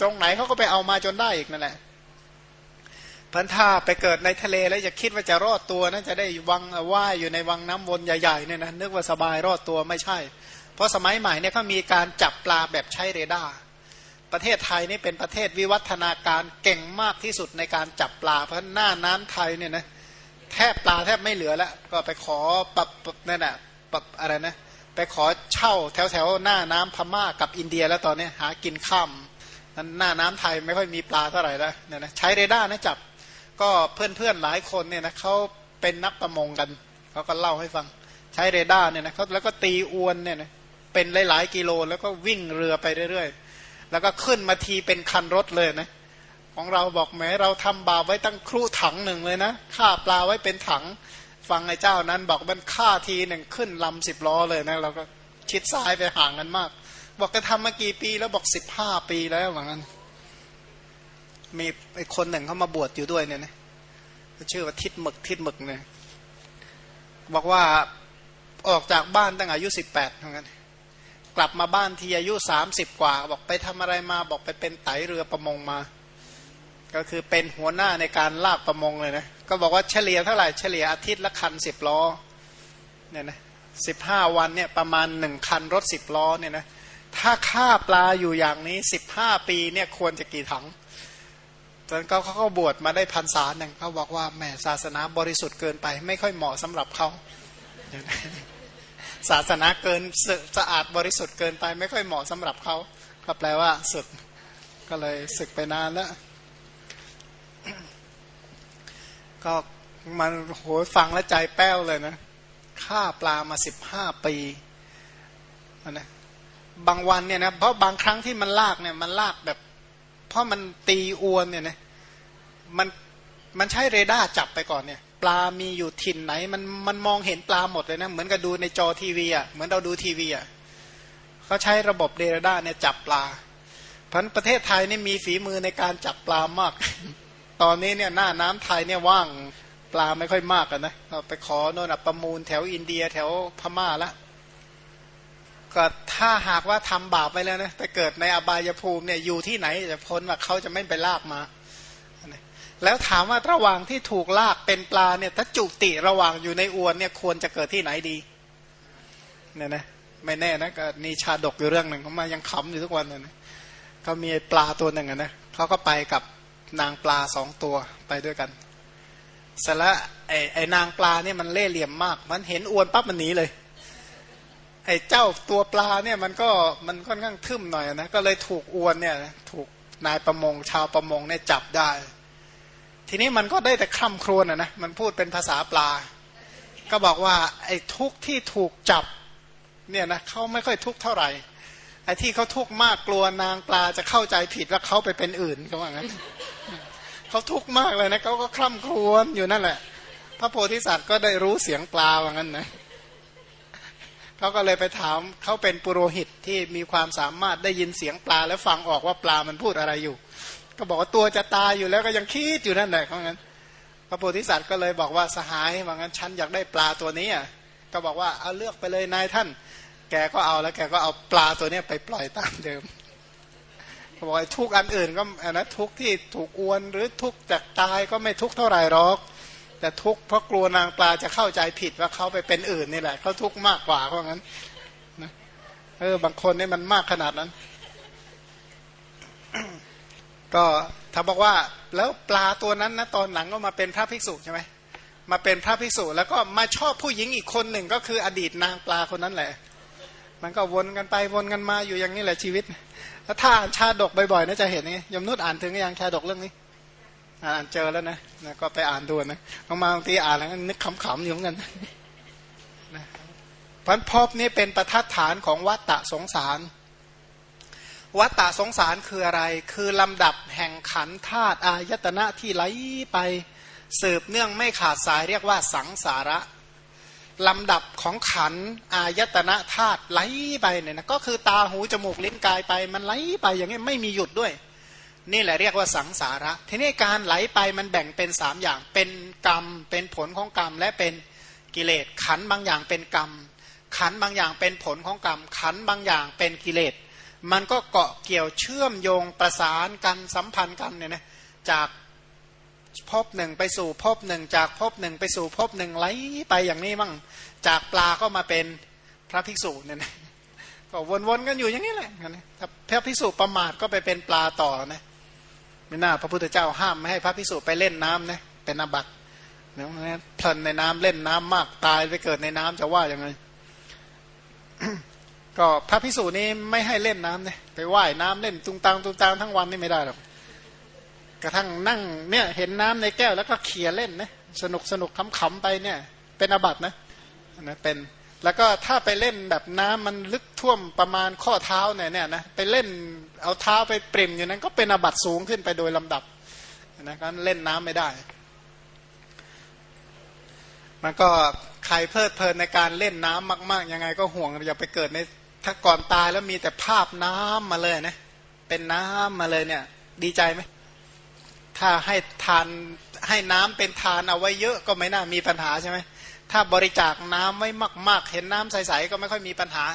ตรงไหนเขาก็ไปเอามาจนได้อีกนั่นแหละพันธาไปเกิดในทะเลแล้วจะคิดว่าจะรอดตัวนะจะได้วังว่ายอยู่ในวังน้ำวนใหญ่ๆเนี่ยนะนึกว่าสบายรอดตัวไม่ใช่ เพราะสมัยใหม่เนี่ยเขามีการจับปลาแบบใช้เรดาร์ ประเทศไทยนี่เป็นประเทศวิวัฒนาการเก่งมากที่สุดในการจับปลา เพราะหน้าน้ำไทยเนี่ยนะแทบปลาแทบไม่เหลือแล้ว ก็ไปขอปรับนั่นแหละปรับอะไรนะไปขอเช่าแถวแถวน่านน้ำพม่ากับอินเดียแล้วตอนนี้หากินข้ามนั้นน่านน้ำไทยไม่ค่อยมีปลาเท่าไหร่แล้วเนี่ยนะใช้เรดาร์นะจับก็เพื่อนเพื่อนหลายคนเนี่ยนะเขาเป็นนักประมงกันเขาก็เล่าให้ฟังใช้เรดาร์เนี่ยนะเขาแล้วก็ตีอวนเนี่ยนะเป็นหลายๆกิโลแล้วก็วิ่งเรือไปเรื่อยๆ แล้วก็ขึ้นมาทีเป็นคันรถเลยนะ ของเราบอกแม้เราทำบาปไว้ตั้งครูถังหนึ่งเลยนะฆ่าปลาไว้เป็นถัง ฟังไอ้เจ้านั้นบอกมันฆ่าทีหนึ่งขึ้นลำสิบล้อเลยนะเราก็ชิดซ้ายไปห่างกันมาก บอกจะทำมากี่ปีแล้วบอกสิบห้าปีแล้วเหมือนกันมีไอ้คนหนึ่งเขามาบวชอยู่ด้วยเนี่ยนะชื่อว่าทิดหมึกทิดหมึกเนี่ยบอกว่าออกจากบ้านตั้งอายุสิบแปดเหมือนกัน กลับมาบ้านทีอายุสามสิบกว่า บอกไปทำอะไรมาบอกไปเป็นไตเรือประมงมา ก็คือเป็นหัวหน้าในการลากประมงเลยนะก็บอกว่าเฉลี่ยเท่าไหร่เฉลี่ยอาทิตย์ละคันสิบล้อเนี่ยนะสิบห้าวันเนี่ยประมาณหนึ่งคันรถสิบล้อเนี่ยนะถ้าฆ่าปลาอยู่อย่างนี้สิบห้าปีเนี่ยควรจะกี่ถังตอนเขาเขาก็บวชมาได้พันษาหนึ่งเขาบอกว่าแหมศาสนาบริสุทธิ์เกินไป ไม่ค่อยเหมาะสำหรับเขา ศาสนาเกินสะอาดบริสุทธิ์เกินไป ไม่ค่อยเหมาะสำหรับเขาก็แปลว่าสึกก็เลยสึกไปนานแล้ว ก็มันโหฟังแล้วใจแป้วเลยนะฆ่าปลามาสิบห้าปีนะบางวันเนี่ยนะเพราะบางครั้งที่มันลากเนี่ยมันลากแบบ เพราะมันตีอวนเนี่ยนะมันมันใช้เรดาร์จับไปก่อนเนี่ย ปลามีอยู่ถิ่นไหน มันมันมองเห็นปลาหมดเลยนะ เหมือนกับดูในจอทีวีอะเหมือนเราดูทีวีอะเขาใช้ระบบเรดาร์เนี่ยจับปลากันประเทศไทยนี่มีฝีมือในการจับปลามาก ตอนนี้เนี่ยน่านน้ำไทยเนี่ยว่าปลาไม่ค่อยมากกันนะเราไปขอโน่นประมูลแถวอินเดียแถวพม่าละก็ถ้าหากว่าทำบาปไปแล้วนะไปเกิดในอบายภูมิเนี่ยอยู่ที่ไหนจะพ้นว่าเขาจะไม่ไปลากมา แล้วถามว่าระหว่างที่ถูกลากเป็นปลาเนี่ยถ้าจุติระหว่างอยู่ในอวนเนี่ยควรจะเกิดที่ไหนดีเนี่ยนะไม่แน่นะก็นี่ชาดกอยู่เรื่องหนึ่งเขามายังขำอยู่ทุกวันเลยนะเขามีปลาตัวหนึ่งนะเขาก็ไปกับนางปลาสองตัวไปด้วยกันเสร็จแล้วไอ้ไอ้นางปลาเนี่ยมันเล่เหลี่ยมมาก มันเห็นอวนปั๊บมันหนีเลย ไอ้เจ้าตัวปลาเนี่ยมันก็มันค่อนข้างทึมหน่อยนะก็เลยถูกอวนเนี่ยถูกนายประมงชาวประมงเนี่ยจับได้ ทีนี้มันก็ได้แต่คร่ำครวญนะนะมันพูดเป็นภาษาปลา ก็บอกว่าไอ้ทุกที่ถูกจับเนี่ยนะเขาไม่ค่อยทุกเท่าไหร่ไอ้ที่เขาทุกมากกลัวนางปลาจะเข้าใจผิดว่าเขาไปเป็นอื่นเขาว่างั้นเขาทุกข์มากเลยนะเขาก็คร่ำครวญอยู่นั่นแหละ พระโพธิสัตว์ก็ได้รู้เสียงปลาว่างั้นนะเขาก็เลยไปถามเขาเป็นปุโรหิตที่มีความสามารถได้ยินเสียงปลา แล้วฟังออกว่าปลามันพูดอะไรอยู่ ก็บอกว่าตัวจะตายอยู่แล้วก็ยังคิดอยู่นั่นแหละเพราะงั้น พระโพธิสัตว์ก็เลยบอกว่าสหายว่างั้นฉันอยากได้ปลาตัวนี้อะก็บอกว่าเอาเลือกไปเลยนายท่าน แกก็เอาแล้วแกก็เอาปลาตัวนี้ไปปล่อยตามเดิมเขาบอกทุกอันอื่นก็อันนะทุกที่ถูกอวนหรือทุกจากตายก็ไม่ทุกเท่าไหร่หรอก แต่ทุกเพราะกลัวนางปลาจะเข้าใจผิดว่าเขาไปเป็นอื่นนี่แหละเขาทุกมากกว่าเพราะงั้นนะเออบางคนนี่มันมากขนาดนั้น ก็ถ้าบอกว่าแล้วปลาตัวนั้นนะตอนหลังก็มาเป็นพระภิกษุใช่ไหมมาเป็นพระภิกษุแล้วก็มาชอบผู้หญิงอีกคนหนึ่งก็คืออดีตนางปลาคนนั้นแหละ มันก็วนกันไปวนกันมาอยู่อย่างนี้แหละชีวิตแล้วถ้าอ่านชาดกบ่อยๆนะจะเห็นไงยมนุษย์อ่านถึงยังชาดกเรื่องนี้ อ่านเจอแล้วนะนะก็ไปอ่านดูนะบางบางทีอ่านแล้วนึกขำๆอยู่เหมือนกันนะพันพบนี้เป็นประทัดฐานของวัตตะสงสาร วัตตะสงสารคืออะไร คือลำดับแห่งขันธาตุอายตนะที่ไหลไปสืบเนื่องไม่ขาดสายเรียกว่าสังสาระลำดับของขันอายตนะธาตุไหลไปเนี่ยนะก็คือตาหูจมูกลิ้นกายไป มันไหลไปอย่างนี้ไม่มีหยุดด้วย นี่แหละเรียกว่าสังสาระ ทีนี้การไหลไปมันแบ่งเป็นสามอย่างเป็นกรรม เป็นผลของกรรมและเป็นกิเลสขันบางอย่างเป็นกรรม ขันบางอย่างเป็นผลของกรรม ขันบางอย่างเป็นกิเลส มันก็เกาะเกี่ยวเชื่อมโยงประสานกันสัมพันธ์กันเนี่ยนะจากพบหนึ่งไปสู่พบหนึ่งจากพบหนึ่งไปสู่พบหนึ่งไหลไปอย่างนี้มั่ง จากปลาก็มาเป็นพระภิกษุเนี่ยนะก็วนๆกันอยู่อย่างนี้แหละนะถ้าพระภิกษุประมาทก็ไปเป็นปลาต่อนะไม่น่าพระพุทธเจ้าห้ามไม่ให้พระภิกษุไปเล่นน้ำนะเป็นอาบัตินะเพลินในน้ำเล่นน้ำมากตายไปเกิดในน้ำจะว่ายังไง ก็พระภิกษุนี้ไม่ให้เล่นน้ำเนี่ยไปว่ายน้ำเล่นตุงตังตุงตังทั้งวันนี่ไม่ได้หรอกกระทั่งนั่งเนี่ยเห็นน้ำในแก้วแล้วก็เขี่ยเล่นนะสนุกสนุกขำๆไปเนี่ย เป็นอบัตนะนะเป็นแล้วก็ถ้าไปเล่นแบบน้ำมันลึกท่วมประมาณข้อเท้าเนี่ยเนี่ยนะไปเล่นเอาเท้าไปปริมอย่างนั้นก็เป็นอบัตสูงขึ้นไปโดยลำดับนะก็เล่นน้ำไม่ได้ มันก็ใครเพลิดเพลินในการเล่นน้ำมาก ๆ ยังไงก็ห่วงอย่าไปเกิดใน ถ้าก่อนตายแล้วมีแต่ภาพน้ำมาเลยนะ เป็นน้ำมาเลยเนี่ย ดีใจไหม ถ้าให้ทานให้น้ำเป็นทานเอาไว้เยอะก็ไม่น่ามีปัญหาใช่ไหม ถ้าบริจาคน้ำไม่มากๆ เห็นน้ำใสๆก็ไม่ค่อยมีปัญหา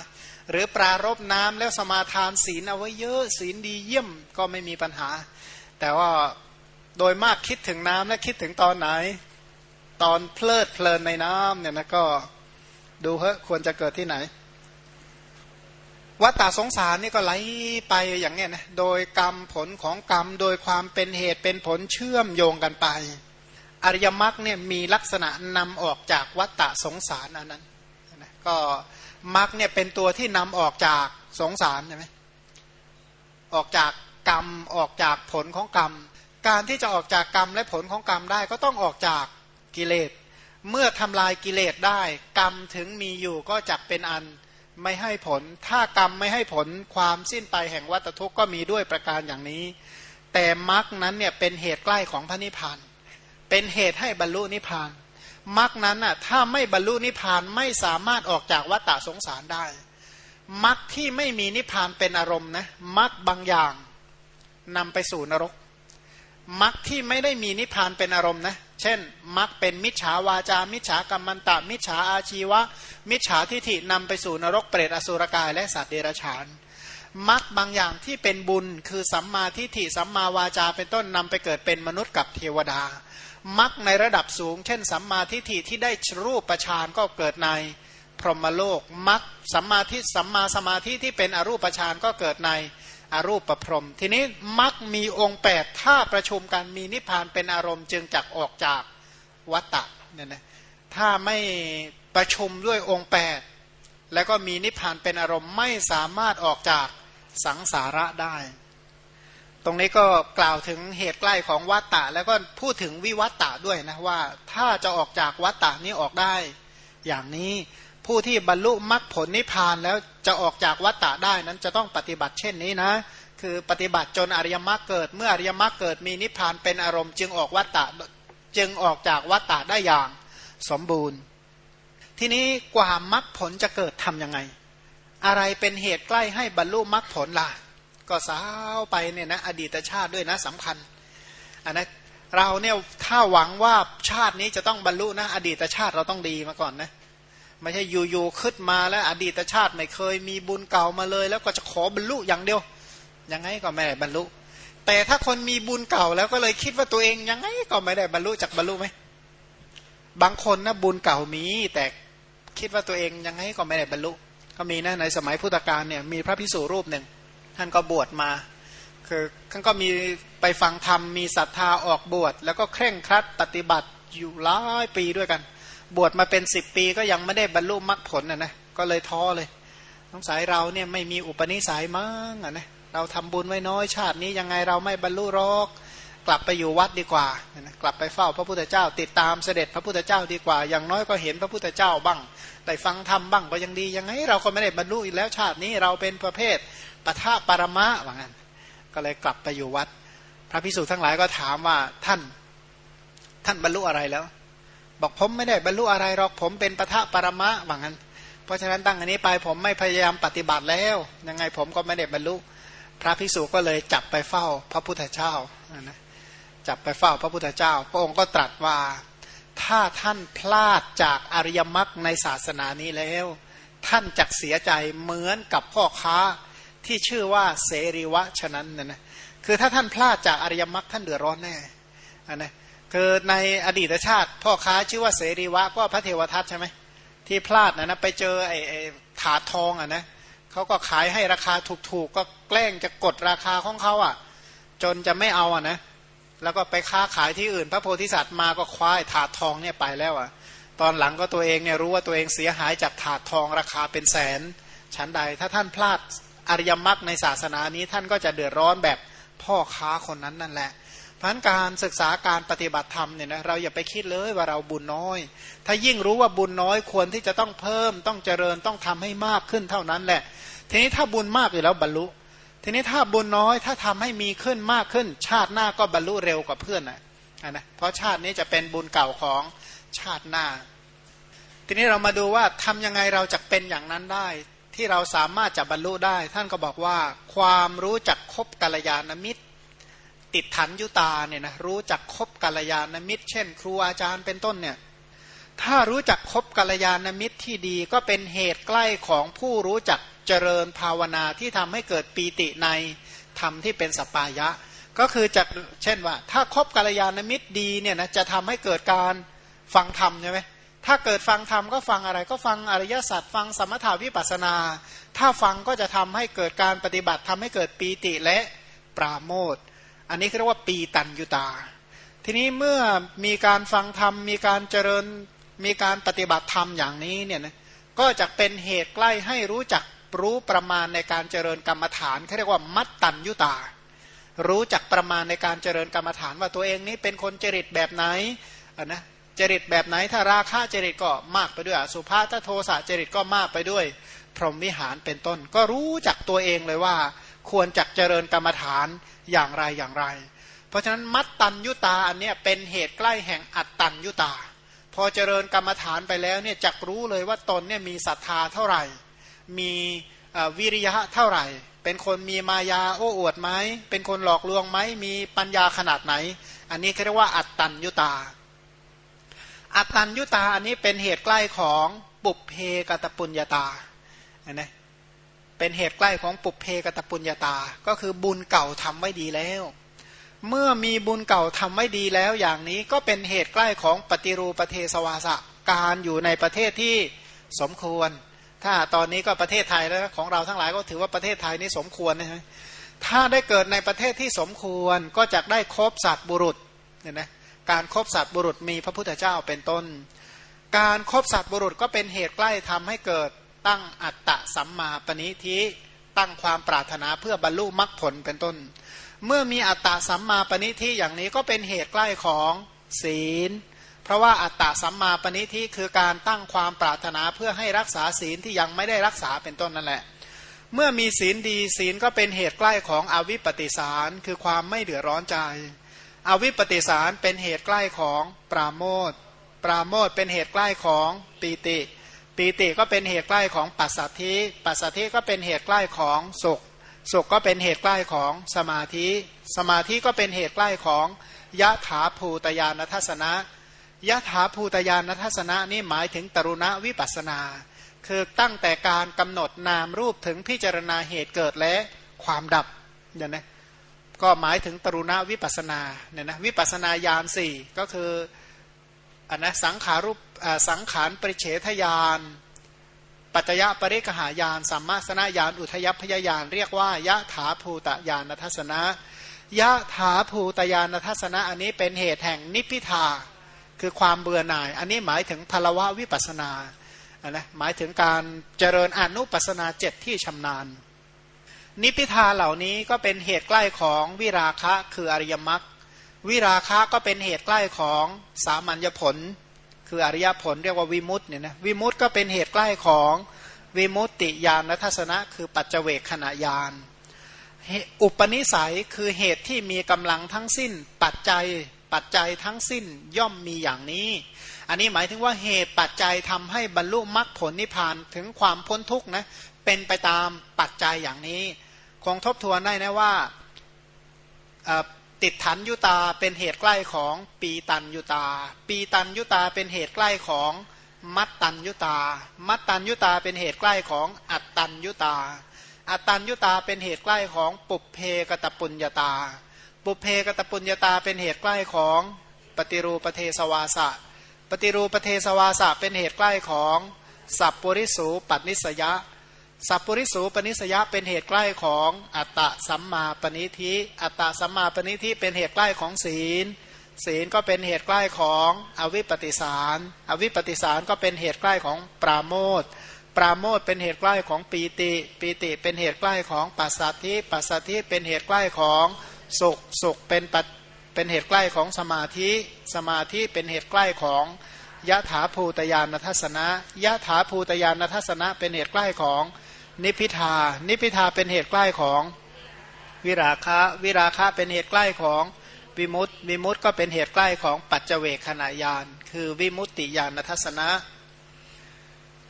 หรือปรารบน้ำแล้วสมาทานศีลเอาไว้เยอะ ศีลดีเยี่ยมก็ไม่มีปัญหา แต่ว่าโดยมากคิดถึงน้ำและคิดถึงตอนไหน ตอนเพลิดเพลินในน้ำเนี่ยนะก็ดูเฮ้ควรจะเกิดที่ไหน วัฏฏะสงสารนี่ก็ไหลไปอย่างเนี้ยนะโดยกรรมผลของกรรม โดยความเป็นเหตุเป็นผลเชื่อมโยงกันไป อริยมรรคเนี่ยมีลักษณะนำออกจากวัฏฏะสงสารอันนั้นนะก็มรรคเนี่ยเป็นตัวที่นำออกจากสงสารใช่ไหมออกจากกรรมออกจากผลของกรรม การที่จะออกจากกรรมและผลของกรรมได้ก็ต้องออกจากกิเลส เมื่อทำลายกิเลสได้ กรรมถึงมีอยู่ก็จักเป็นอัน ไม่ให้ผล ถ้ากรรมไม่ให้ผลความสิ้นไปแห่งวัตทุกข์ก็มีด้วยประการอย่างนี้ แต่มรรคนั้นเนี่ยเป็นเหตุใกล้ของพระนิพพาน เป็นเหตุให้บรรลุนิพพานมรรคนั้นน่ะถ้าไม่บรรลุนิพพานไม่สามารถออกจากวัฏฏะสงสารได้มรรคที่ไม่มีนิพพานเป็นอารมณ์นะมรรคบางอย่างนำไปสู่นรกมรรคที่ไม่ได้มีนิพพานเป็นอารมณ์นะ เช่นมรรคเป็นมิจฉาวาจา มิจฉากรรมันตะ มิจฉาอาชีวะ มิจฉาทิฏฐินำไปสู่นรกเปรตอสุรกายและสัตว์เดรัจฉานมรรคบางอย่างที่เป็นบุญคือสัมมาทิฏฐิสัมมาวาจาเป็นต้นนำไปเกิดเป็นมนุษย์กับเทวดา มักในระดับสูง เช่น สัมมาทิฏฐิที่ได้รูปประชานก็เกิดในพรหมโลกมักสัมมาทิสัมมาสมาธิที่เป็นอรูปประชานก็เกิดใน อรูปประพรม ทีนี้มักมีองค์8ถ้าประชุมกันมีนิพพานเป็นอารมณ์จึงจักออกจากวัตตะเนี่ยนะถ้าไม่ประชุมด้วยองค์8แล้วก็มีนิพพานเป็นอารมณ์ไม่สามารถออกจากสังสาระได้ ตรงนี้ก็กล่าวถึงเหตุใกล้ของวัตตะ แล้วก็พูดถึงวิวัตตะด้วยนะว่าถ้าจะออกจากวัตตะนี้ออกได้ อย่างนี้ ผู้ที่บรรลุมรรคผลนิพพานแล้วจะออกจากวัตตะได้นั้นจะต้องปฏิบัติเช่นนี้นะ คือปฏิบัติจนอริยมรรคเกิด เมื่ออริยมรรคเกิดมีนิพพานเป็นอารมณ์จึงออกวัตตะจึงออกจากวัตตะได้อย่างสมบูรณ์ ทีนี้กว่ามรรคผลจะเกิดทํำยังไง อะไรเป็นเหตุใกล้ให้บรรลุมรรคผลล่ะ ก็สาวไปเนี่ยนะอดีตชาติด้วยนะสำคัญอันนะเราเนี่ยถ้าหวังว่าชาตินี้จะต้องบรรลุนะอดีตชาติเราต้องดีมาก่อนนะ ไม่ใช่อยู่ๆขึ้นมาแล้วอดีตชาติไม่เคยมีบุญเก่ามาเลย แล้วก็จะขอบรรลุอย่างเดียว ยังไงก็ไม่ได้บรรลุ แต่ถ้าคนมีบุญเก่าแล้วก็เลยคิดว่าตัวเองยังไงก็ไม่ได้บรรลุจากบรรลุไหมบางคนนะบุญเก่ามี แต่คิดว่าตัวเองยังไงก็ไม่ได้บรรลุ ก็มีนะในสมัยพุทธกาลเนี่ยมีพระพิสุรูปหนึ่งท่านก็บวชมาคือท่านก็มีไปฟังธรรมมีศรัทธาออกบวช แล้วก็เคร่งครัดปฏิบัติอยู่หลายปีด้วยกัน บวชมาเป็นสิบปีก็ยังไม่ได้บรรลุมรรคผลนะนะก็เลยท้อเลยสงสัยเราเนี่ยไม่มีอุปนิสัยมั้งอะนะเราทำบุญไว้น้อยชาตินี้ยังไงเราไม่บรรลุรอกกลับไปอยู่วัดดีกว่า กลับไปเฝ้าพระพุทธเจ้า ติดตามเสด็จพระพุทธเจ้าดีกว่า อย่างน้อยก็เห็นพระพุทธเจ้าบ้างได้ฟังธรรมบ้างก็ยังดี ยังไง เราก็ไม่ได้บรรลุอีกแล้วชาตินี้เราเป็นประเภทปะทะปรมะว่างั้น ก็เลยกลับไปอยู่วัด พระพิสุทั้งหลายก็ถามว่าท่าน ท่านบรรลุอะไรแล้ว บอกผมไม่ได้บรรลุอะไรหรอกผมเป็นปะทะปรมะว่างั้น เพราะฉะนั้นตั้งอันนี้ไปผมไม่พยายามปฏิบัติแล้ว ยังไงผมก็ไม่ได้บรรลุ พระพิสุก็เลยจับไปเฝ้าพระพุทธเจ้านะจับไปเฝ้าพระพุทธเจ้า พระองค์ก็ตรัสว่าถ้าท่านพลาดจากอริยมรรคในศาสนานี้แล้ว ท่านจักเสียใจเหมือนกับพ่อค้าที่ชื่อว่าเสรีวะฉะนั้นนะนะคือถ้าท่านพลาดจากอริยมรรคท่านเดือดร้อนแน่อันนะ คือในอดีตชาติ พ่อค้าชื่อว่าเสรีวะก็พระเทวทัตใช่ไหมที่พลาดนะนะไปเจอไอ้ถาดทองอะนะเขาก็ขายให้ราคาถูกๆ ก็แกล้งจะกดราคาของเขาอะ จนจะไม่เอาอะนะแล้วก็ไปค้าขายที่อื่น พระโพธิสัตว์มาก็คว้าถาดทองเนี่ยไปแล้วอะ ตอนหลังก็ตัวเองเนี่ยรู้ว่าตัวเองเสียหายจากถาดทองราคาเป็นแสนชั้นใด ถ้าท่านพลาดอริยมรรคในศาสนานี้ท่านก็จะเดือดร้อนแบบพ่อค้าคนนั้นนั่นแหละ พันการศึกษาการปฏิบัติธรรมเนี่ยนะเราอย่าไปคิดเลยว่าเราบุญน้อย ถ้ายิ่งรู้ว่าบุญน้อยควรที่จะต้องเพิ่มต้องเจริญต้องทำให้มากขึ้นเท่านั้นแหละ ทีนี้ถ้าบุญมากอยู่แล้วบรรลุ ทีนี้ถ้าบุญน้อยถ้าทำให้มีขึ้นมากขึ้น ชาติหน้าก็บรรลุเร็วกว่าเพื่อนนะนะเพราะชาตินี้จะเป็นบุญเก่าของชาติหน้า ทีนี้เรามาดูว่าทำยังไงเราจะเป็นอย่างนั้นได้ ที่เราสามารถจะบรรลุได้ ท่านก็บอกว่าความรู้จักคบกัลยาณมิตร ติดถันยุตาเนี่ยนะรู้จักคบกัลยาณมิตร เช่น ครูอาจารย์เป็นต้นเนี่ยถ้ารู้จักคบกัลยาณมิตรที่ดีก็เป็นเหตุใกล้ของผู้รู้จักเจริญภาวนาที่ทำให้เกิดปีติในธรรมที่เป็นสปายะ ก็คือจะเช่นว่า ถ้าคบกัลยาณมิตรดีเนี่ยนะจะทำให้เกิดการฟังธรรมใช่ไหมถ้าเกิดฟังธรรมก็ฟังอะไรก็ฟังอริยสัจฟังสมถาวิปัสนา ถ้าฟังก็จะทำให้เกิดการปฏิบัติทำให้เกิดปีติและปราโมท อันนี้เรียกว่าปีตันยุตา ทีนี้เมื่อมีการฟังธรรม มีการเจริญมีการปฏิบัติธรรมอย่างนี้เนี่ยนะก็จะเป็นเหตุใกล้ให้รู้จักรู้ประมาณในการเจริญกรรมฐานเขาเรียกว่ามัตตัญยุตา รู้จักประมาณในการเจริญกรรมฐานว่าตัวเองนี้เป็นคนจริตแบบไหนะนะจริตแบบไหนถ้าราคะจริตก็มากไปด้วยสุภาถ้าโทสะจริตก็มากไปด้วย พรหมวิหารเป็นต้น ก็รู้จักตัวเองเลยว่า ควรจักเจริญกรรมฐาน อย่างไรอย่างไร เพราะฉะนั้นมัตตัญยุตาอันเนี้ยเป็นเหตุใกล้แห่งอัตตัญยุตา พอเจริญกรรมฐานไปแล้วเนี่ยจักรู้เลยว่าตนเนี่ยมีศรัทธาเท่าไหร่ มีวิริยะเท่าไหร่ เป็นคนมีมายาโอ้อวดไหมเป็นคนหลอกลวงไหมมีปัญญาขนาดไหน อันนี้เรียกว่าอัตตัญยุตา อัตตัญยุตาอันนี้เป็นเหตุใกล้ของปุเพกตปุญญาตานะ เป็นเหตุใกล้ของปุเพกตปุญญาตา ก็คือบุญเก่าทำไว้ดีแล้ว เมื่อมีบุญเก่าทำไว้ดีแล้วอย่างนี้ก็เป็นเหตุใกล้ของปฏิรูประเทศวาสะการอยู่ในประเทศที่สมควร ถ้าตอนนี้ก็ประเทศไทยแล้วของเราทั้งหลายก็ถือว่าประเทศไทยนี้สมควรนะฮะถ้าได้เกิดในประเทศที่สมควรก็จะได้ครบสัตว์บุรุษเนี่ยนะการครบสัตว์บุรุษมีพระพุทธเจ้าเป็นต้น การครบสัตว์บุรุษก็เป็นเหตุใกล้ทำให้เกิด ตั้งอัตตะสัมมาปณิทิตั้งความปรารถนาเพื่อบรรลุมรรคผลเป็นต้น เมื่อมีอัตตะสัมมาปณิทิอย่างนี้ก็เป็นเหตุใกล้ของศีล เพราะว่าอัตตะสัมมาปณิทิคือการตั้งความปรารถนาเพื่อให้รักษาศีลที่ยังไม่ได้รักษาเป็นต้นนั่นแหละ เมื่อมีศีลดีศีลก็เป็นเหตุใกล้ของอวิปปิสาร คือความไม่เดือดร้อนใจ อวิปปิสารเป็นเหตุใกล้ของปราโมทปราโมทเป็นเหตุใกล้ของปีติ ปีติก็เป็นเหตุใกล้ของปัสสัทธิปัสสัทธิก็เป็นเหตุใกล้ของสุข สุขก็เป็นเหตุใกล้ของสมาธิ สมาธิก็เป็นเหตุใกล้ของยะถาภูตยานทัศนะยะถาภูตยานทัศนะนี่หมายถึงตรุณวิปัสนา คือตั้งแต่การกำหนดนามรูปถึงพิจารณาเหตุเกิดและความดับอย่างนี้ก็หมายถึงตรุณวิปัสนาเนี่ยนะวิปัสนาญาณสี่ก็คืออันนะสังขารุปสังขารปริเฉทญาณปัจจยปริกหายานสัมมาสนญาณอุทยพยญาณเรียกว่ายะถาภูตญาณทัศนะยะถาภูตญาณทัศนะอันนี้เป็นเหตุแห่งนิพิทาคือความเบื่อหน่าย อันนี้หมายถึงพลวะวิปัสนานนะหมายถึงการเจริญอนุปัสนาเจ็ดที่ชำนาญ นิพิทาเหล่านี้ก็เป็นเหตุใกล้ของวิราคะคืออริยมรรควิราคะก็เป็นเหตุใกล้ของสามัญญผล คืออริยผลเรียกว่าวิมุตต์เนี่ยนะวิมุตต์ก็เป็นเหตุใกล้ของวิมุตติญาณทัศนะ คือปัจเจเวคขณะญาณอุปนิสัยคือเหตุที่มีกำลังทั้งสิ้น ปัจจัยปัจจัยทั้งสิ้นย่อมมีอย่างนี้ อันนี้หมายถึงว่าเหตุปัจจัยทำให้บรรลุมรรคผลนิพพานถึงความพ้นทุกข์นะเป็นไปตามปัจจัยอย่างนี้ คงทบทวนได้นะว่า ติดฐานยุตาเป็นเหตุใกล้ของปีตันยุตา ปีตันยุตาเป็นเหตุใกล้ของมัตตันยุตา มัตตันยุตาเป็นเหตุใกล้ของอัตตันยุตา อัตตันยุตาเป็นเหตุใกล้ของปุเพกตปุญญาตา ปุเพกตปุญญาตาเป็นเหตุใกล้ของปฏิรูปเทสวาสะ ปฏิรูปเทสวาสะเป็นเหตุใกล้ของสัพปริสูปัตนิสยะ สัพปริสูปนิสยะเป็นเหตุใกล้ของอัตตะสัมมาปณิธิอัตตะสัมมาปณิธิเป็นเหตุใกล้ของศีล ศีลก็เป็นเหตุใกล้ของอวิปปิสาร อวิปปิสารก็เป็นเหตุใกล้ของปราโมทปราโมทเป็นเหตุใกล้ของปีติ ปีติเป็นเหตุใกล้ของปัสสัทธิปัสสัทธิเป็นเหตุใกล้ของสุขสุขเป็นปัเป็นเหตุใกล้ของสมาธิ สมาธิเป็นเหตุใกล้ของยะถาภูตยานทัศนะยะถาภูตยานทัศนะเป็นเหตุใกล้ของ นิพิทา นิพิทาเป็นเหตุใกล้ของวิราคะ วิราคะเป็นเหตุใกล้ของวิมุตติวิมุตติก็เป็นเหตุใกล้ของปัจเจเวขณะยาน คือวิมุตติญาณทัศนะ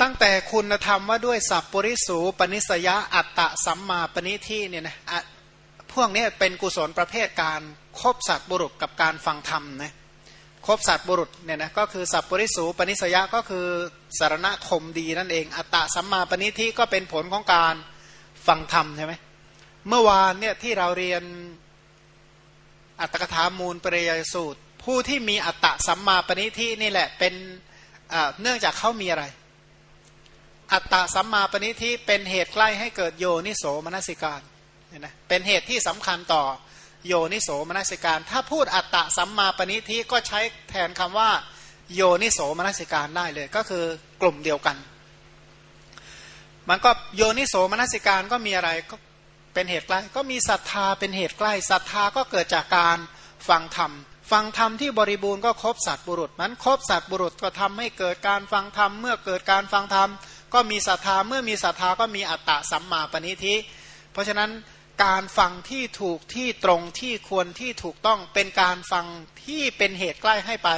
ตั้งแต่คุณธรรมว่าด้วยสัพปริสูปนิสยะอัตตะสัมมาปณิที่เนี่ยนะพวกนี้เป็นกุศลประเภทการครบสัตว์บุรุษกับการฟังธรรมนะ คบสัตว์บุรุษเนี่ยนะก็คือสัพปริสูปนิสยะก็คือสารณคมดีนั่นเอง อัตตะสัมมาปณิทิก็เป็นผลของการฟังธรรมใช่ไหมเมื่อวานเนี่ยที่เราเรียนอัตถกถามูลปริยสูตร ผู้ที่มีอัตตะสัมมาปณิทินี่แหละเป็นเนื่องจากเขามีอะไร อัตตะสัมมาปณิทิเป็นเหตุใกล้ให้เกิดโยนิโสมนสิการเนี่ยนะเป็นเหตุที่สำคัญต่อ โยนิโสมนสิการ ถ้าพูดอัตตะสัมมาปณิทิก็ใช้แทนคำว่า โยนิโสมนสิการได้เลย ก็คือกลุ่มเดียวกัน มันก็โยนิโสมนสิการก็มีอะไรก็เป็นเหตุใกล้ ก็มีศรัทธาเป็นเหตุใกล้ศรัทธาก็เกิดจากการฟังธรรมฟังธรรมที่บริบูรณ์ก็ครบสัตบุรุษ มันครบสัตบุรุษก็ทำให้เกิดการฟังธรรมเมื่อเกิดการฟังธรรมก็มีศรัทธาเมื่อมีศรัทธาก็มีอัตตะสัมมาปณิธิเพราะฉะนั้น การฟังที่ถูกที่ตรงที่ควรที่ถูกต้องเป็นการฟังที่เป็นเหตุใกล้ให้ไป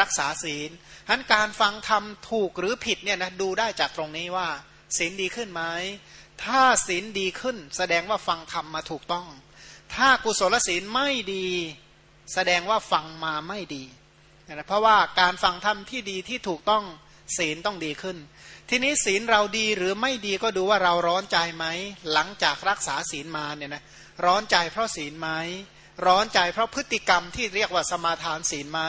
รักษาศีลฉะนั้นการฟังธรรมถูกหรือผิดเนี่ยนะดูได้จากตรงนี้ว่าศีลดีขึ้นไหมถ้าศีลดีขึ้น แสดงว่าฟังธรรมมาถูกต้อง ถ้ากุศลศีลไม่ดี แสดงว่าฟังมาไม่ดีนะเพราะว่าการฟังธรรมที่ดีที่ถูกต้อง ศีลต้องดีขึ้น ทีนี้ศีลเราดีหรือไม่ดีก็ดูว่าเราร้อนใจไหมหลังจากรักษาศีลมาเนี่ยนะร้อนใจเพราะศีลไหมร้อนใจเพราะพฤติกรรมที่เรียกว่าสมาทานศีลไหม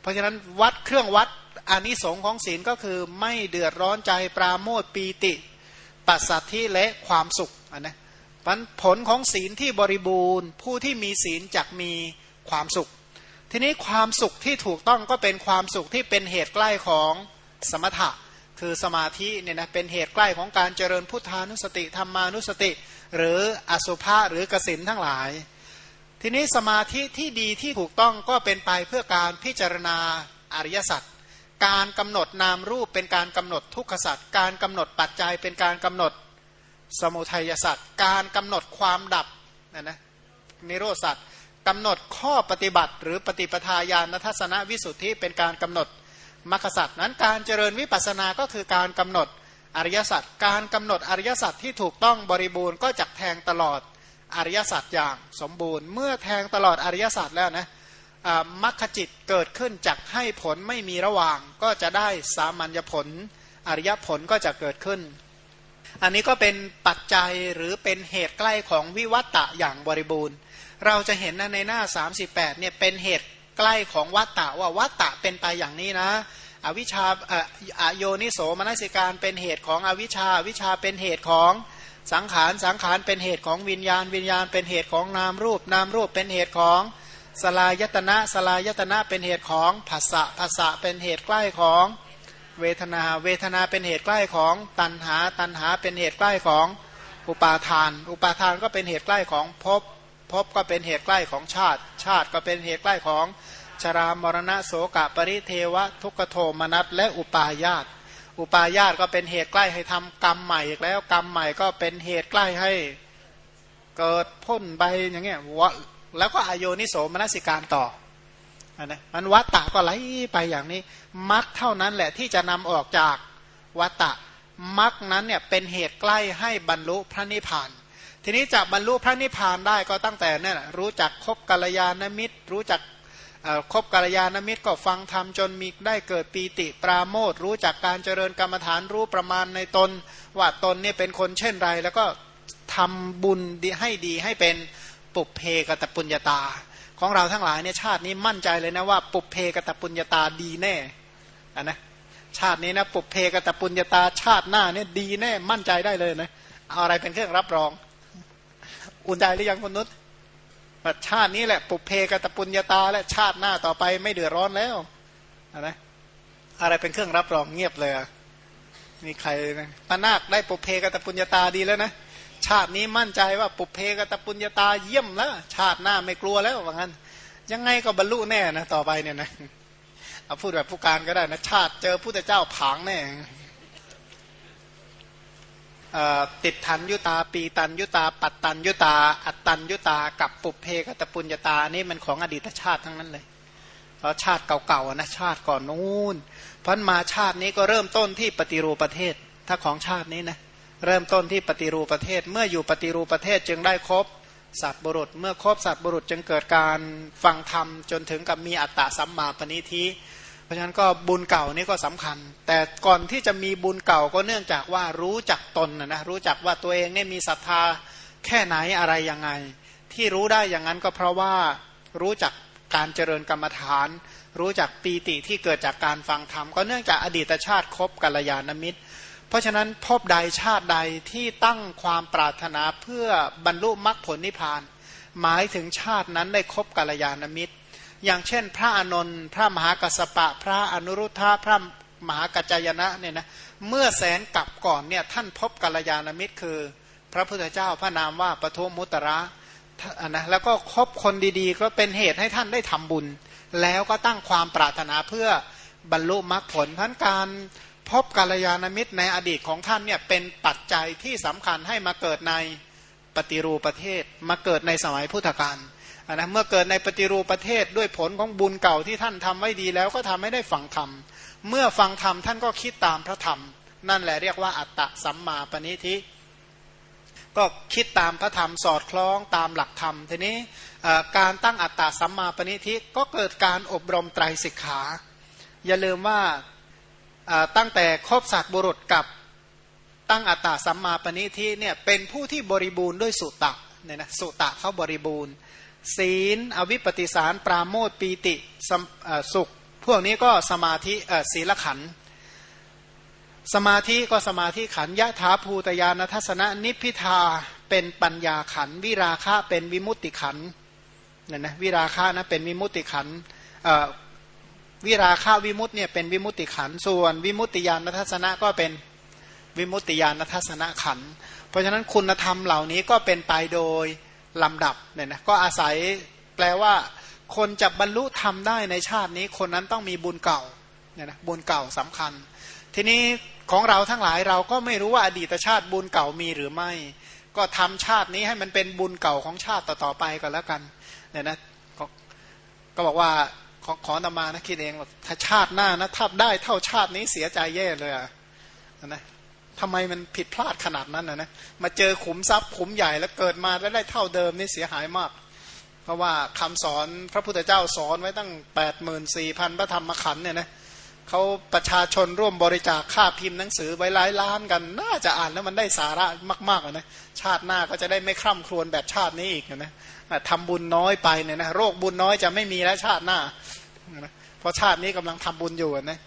เพราะฉะนั้นวัดเครื่องวัดอานิสงส์ของศีลก็คือไม่เดือดร้อนใจปราโมทปีติปัสสัทธิและความสุขนะผลของศีลที่บริบูรณ์ ผู้ที่มีศีลจักมีความสุข ทีนี้ความสุขที่ถูกต้องก็เป็นความสุขที่เป็นเหตุใกล้ของ สมถะคือสมาธิเนี่ยนะเป็นเหตุใกล้ของการเจริญพุทธานุสติธรรมานุสติ หรืออสุภะหรือกสินทั้งหลาย ทีนี้สมาธิที่ดีที่ถูกต้องก็เป็นไปเพื่อการพิจารณาอริยสัจการกำหนดนามรูปเป็นการกำหนดทุกขสัจการกำหนดปัจจัยเป็นการกำหนดสมุทัยสัจการกำหนดความดับนะนะนิโรสัจกำหนดข้อปฏิบัติ หรือปฏิปทาญาณทัศนวิสุทธิเป็นการกำหนด มรรคสัตว์นั้นการเจริญวิปัสสนาก็คือการกำหนดอริยสัจการกำหนดอริยสัจที่ถูกต้องบริบูรณ์ก็จักแทงตลอดอริยสัจอย่างสมบูรณ์ เมื่อแทงตลอดอริยสัจแล้วนะมรรคจิตเกิดขึ้นจักให้ผลไม่มีระหว่าง ก็จะได้สามัญญผล อริยผลก็จะเกิดขึ้น อันนี้ก็เป็นปัจจัยหรือเป็นเหตุใกล้ของวิวัตตะอย่างบริบูรณ์ เราจะเห็นนะในหน้า 38เนี่ยเป็นเหตุ ใกล้ของวัตตะว่าวัตตะเป็นไปอย่างนี้นะ อวิชาอโยนิโสมนสิการเป็นเหตุของอวิชชาวิชาเป็นเหตุของสังขารสังขารเป็นเหตุของวิญญาณ วิญญาณเป็นเหตุของนามรูป นามรูปเป็นเหตุของสลายตนะสลายตนะเป็นเหตุของภาษะภาษะเป็นเหตุใกล้ของเวทนา เวทนาเป็นเหตุใกล้ของตัณหา ตัณหาเป็นเหตุใกล้ของอุปาทาน อุปาทานก็เป็นเหตุใกล้ของภพ ภพก็เป็นเหตุใกล้ของชาติ ชาติก็เป็นเหตุใกล้ของชรามรณะโสกะปริเทวะ ทุกโทมนัสและอุปาญาตอุปาญาตก็เป็นเหตุใกล้ให้ทำกรรมใหม่อีกแล้ว กรรมใหม่ก็เป็นเหตุใกล้ให้เกิดพ้นไปอย่างเงี้ยวะแล้วก็อโยนิโสมนสิการต่อนะมันวัตตะก็ไหลไปอย่างนี้มักเท่านั้นแหละที่จะนำออกจากวัตตะมักนั้นเนี่ยเป็นเหตุใกล้ให้บรรลุพระนิพพาน ทีนี้จะบรรลุพระนิพพานได้ก็ตั้งแต่นี่นรู้จักคบกัลยาณมิตร รู้จักคบกัลยาณมิตรก็ฟังธรรมจนมีได้เกิดปีติปราโมทรู้จักการเจริญกรรมฐานรู้ประมาณในตน ว่าตนนี่เป็นคนเช่นไร แล้วก็ทำบุญให้ดีให้เป็นปุเพกตปุญญาตา ของเราทั้งหลายเนี่ยชาตินี้มั่นใจเลยนะว่าปุเพกตปุญญาตาดีแน่นะชาตินี้นะปุเพกตปุญญาตาชาติหน้าเนี่ยดีแน่มั่นใจได้เลยนะเอาอะไรเป็นเครื่องรับรอง อุ่นใจหรือยังมนุษย์ชาตินี้แหละปุเพกตปุญญาตา และชาติหน้าต่อไปไม่เดือดร้อนแล้วนะอะไรเป็นเครื่องรับรองเงียบเลยมีใครพนาคได้ปุเพกตปุญญาตาดีแล้วนะชาตินี้มั่นใจว่าปุเพกตปุญญาตาเยี่ยมแล้วชาติหน้าไม่กลัวแล้วว่างั้น ยังไงก็บรรลุแน่นะต่อไปเนี่ยนะเอาพูดแบบผู้การก็ได้นะชาติเจอพุทธเจ้าผางแน่ ติดทันยุตาปีตันยุตา ปัตตันยุตา อัตตันยุตากับปุเพกตปุญญาตานี่มันของอดีตชาติทั้งนั้นเลยเพราะชาติเก่าๆนะชาติก่อนนู้นพันมาชาตินี้ก็เริ่มต้นที่ปฏิรูปประเทศ ถ้าของชาตินี้นะเริ่มต้นที่ปฏิรูปประเทศ เมื่ออยู่ปฏิรูปประเทศจึงได้ครบสัตว์บุรุษ เมื่อครบสัตว์บุรุษจึงเกิดการฟังธรรมจนถึงกับมีอัตตะสัมมาปณิธิ เพราะฉะนั้นก็บุญเก่านี่ก็สำคัญ แต่ก่อนที่จะมีบุญเก่าก็เนื่องจากว่ารู้จักตนนะนะรู้จักว่าตัวเองเนี่ยมีศรัทธาแค่ไหนอะไรยังไง ที่รู้ได้อย่างนั้นก็เพราะว่ารู้จักการเจริญกรรมฐาน รู้จักปีติที่เกิดจากการฟังธรรมก็เนื่องจากอดีตชาติคบกัลยาณมิตร เพราะฉะนั้นพบใดชาติใดที่ตั้งความปรารถนาเพื่อบรรลุมรรคผลนิพพาน หมายถึงชาตินั้นได้คบกัลยาณมิตร อย่างเช่น พระอนนท์พระมหากัสปะ พระอนุรุทธะพระมหากัจจายนะเนี่ยนะเมื่อแสนกลับก่อนเนี่ยท่านพบกัลยาณมิตรคือ พระพุทธเจ้าพระนามว่าปทุมมุตระนะแล้วก็คบคนดีๆ ก็เป็นเหตุให้ท่านได้ทำบุญ แล้วก็ตั้งความปรารถนาเพื่อบรรลุมรรคผลพันการพบกัลยาณมิตรในอดีตของท่านเนี่ยเป็นปัจจัยที่สำคัญให้มาเกิดในปฏิรูปประเทศมาเกิดในสมัยพุทธกาล นะเมื่อเกิดในปฏิรูปประเทศด้วยผลของบุญเก่าที่ท่านทำไว้ดีแล้วก็ทำให้ได้ฟังธรรม เมื่อฟังธรรมท่านก็คิดตามพระธรรม นั่นแหละเรียกว่าอัตตะสัมมาปณิธิ ก็คิดตามพระธรรมสอดคล้องตามหลักธรรม ทีนี้การตั้งอัตตาสัมมาปณิธิก็เกิดการอบรมไตรสิกขา อย่าลืมว่าตั้งแต่ครบสัตว์บุรุษกับตั้งอัตตาสัมมาปณิธิเนี่ยเป็นผู้ที่บริบูรณ์ด้วยสุตตะเนี่ยนะสุตะเขาบริบูรณ์ ศีล อวิปปิสาร ปราโมทปีติสุข พวกนี้ก็สมาธิศีลขัน สมาธิก็สมาธิขันยะถาภูตยานทัศนะนิพิทาเป็นปัญญาขัน วิราคะเป็นวิมุตติขันเนี่ยนะวิราคะนะเป็นวิมุตติขันวิราคะวิมุตเนี่ยเป็นวิมุตติขันส่วน วิมุตติยานทัศนะก็เป็นวิมุตติยานทัศนะขัน เพราะฉะนั้นคุณธรรมเหล่านี้ก็เป็นไปโดย ลำดับเนี่ยนะก็อาศัยแปลว่า คนจะบรรลุธรรมได้ในชาตินี้ คนนั้นต้องมีบุญเก่าเนี่ยนะบุญเก่าสำคัญ ทีนี้ของเราทั้งหลายเราก็ไม่รู้ว่าอดีตชาติบุญเก่ามีหรือไม่ ก็ทำชาตินี้ให้มันเป็นบุญเก่าของชาติต่อๆไปก็แล้วกันเนี่ยนะก็บอกว่าขอขอตมานะคิดเองว่าถ้าชาติหน้านะถ้าได้เท่าชาตินี้เสียใจแย่เลยอะนะ ทำไมมันผิดพลาดขนาดนั้นนะนะมาเจอขุมทรัพย์ขุมใหญ่แล้วเกิดมาแล้วได้เท่าเดิมนี่เสียหายมาก เพราะว่าคำสอนพระพุทธเจ้าสอนไว้ตั้งแปดหมื่นสี่พันพระธรรมขันธ์เนี่ยนะเขาประชาชนร่วมบริจาคค่าพิมพ์หนังสือไว้หลายล้านกัน น่าจะอ่านแล้วมันได้สาระมากๆนะชาติหน้าก็จะได้ไม่คร่ำครวญแบบชาตินี้อีกนะทำบุญน้อยไปเนี่ยนะโรคบุญน้อยจะไม่มีแล้วชาติหน้าเพราะชาตินี้กำลังทำบุญอยู่นะ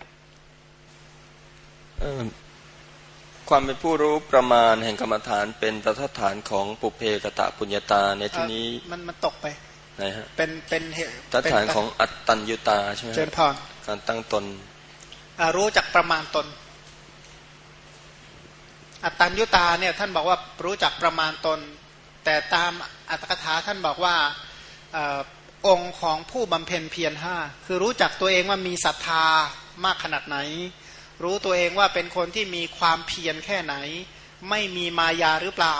ความเป็นผู้รู้ประมาณแห่งกรรมฐานเป็นตถฐานของปุเพกตะปุญญาตาในที่นี้มันมันตกไปไหนฮะเป็นเป็นเหตุตถฐานของอัตตัญญุตาใช่ไหมเจนพรการตั้งตนรู้จักประมาณตน อัตตัญญุตาเนี่ยท่านบอกว่ารู้จักประมาณตน แต่ตามอัตถกถาท่านบอกว่าองค์ของผู้บำเพ็ญเพียรห้าคือรู้จักตัวเองว่ามีศรัทธามากขนาดไหน รู้ตัวเองว่าเป็นคนที่มีความเพียรแค่ไหน ไม่มีมายาหรือเปล่า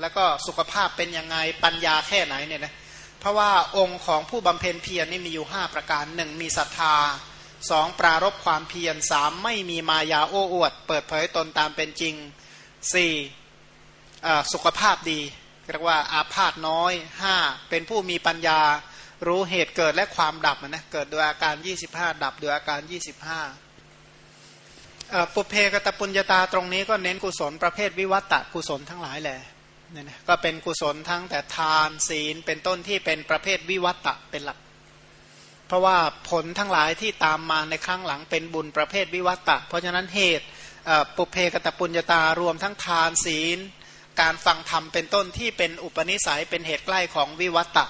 แล้วก็สุขภาพเป็นยังไงปัญญาแค่ไหนเนี่ยนะเพราะว่าองค์ของผู้บำเพ็ญเพียรนี่มีอยู่ห้าประการหนึ่งมีศรัทธาสองปรารบความเพียรสามไม่มีมายาโอ้อวด เปิดเผยตนตามเป็นจริงสี่สุขภาพดีเรียกว่าอาพาธน้อยห้าเป็นผู้มีปัญญารู้เหตุเกิดและความดับนะเกิดโดยอาการ 25 ดับโดยอาการ 25 ปุเพกตปุญญาตาตรงนี้ก็เน้นกุศลประเภทวิวัตตะกุศลทั้งหลายแหละเนี่ยนะก็เป็นกุศลทั้งแต่ทานศีลเป็นต้นที่เป็นประเภทวิวัตตะเป็นหลัก เพราะว่าผลทั้งหลายที่ตามมาในครั้งหลังเป็นบุญประเภทวิวัตตะ เพราะฉะนั้นเหตุปุเพกตปุญญาตารวมทั้งทานศีล การฟังธรรมเป็นต้นที่เป็นอุปนิสัยเป็นเหตุใกล้ของวิวัตตะ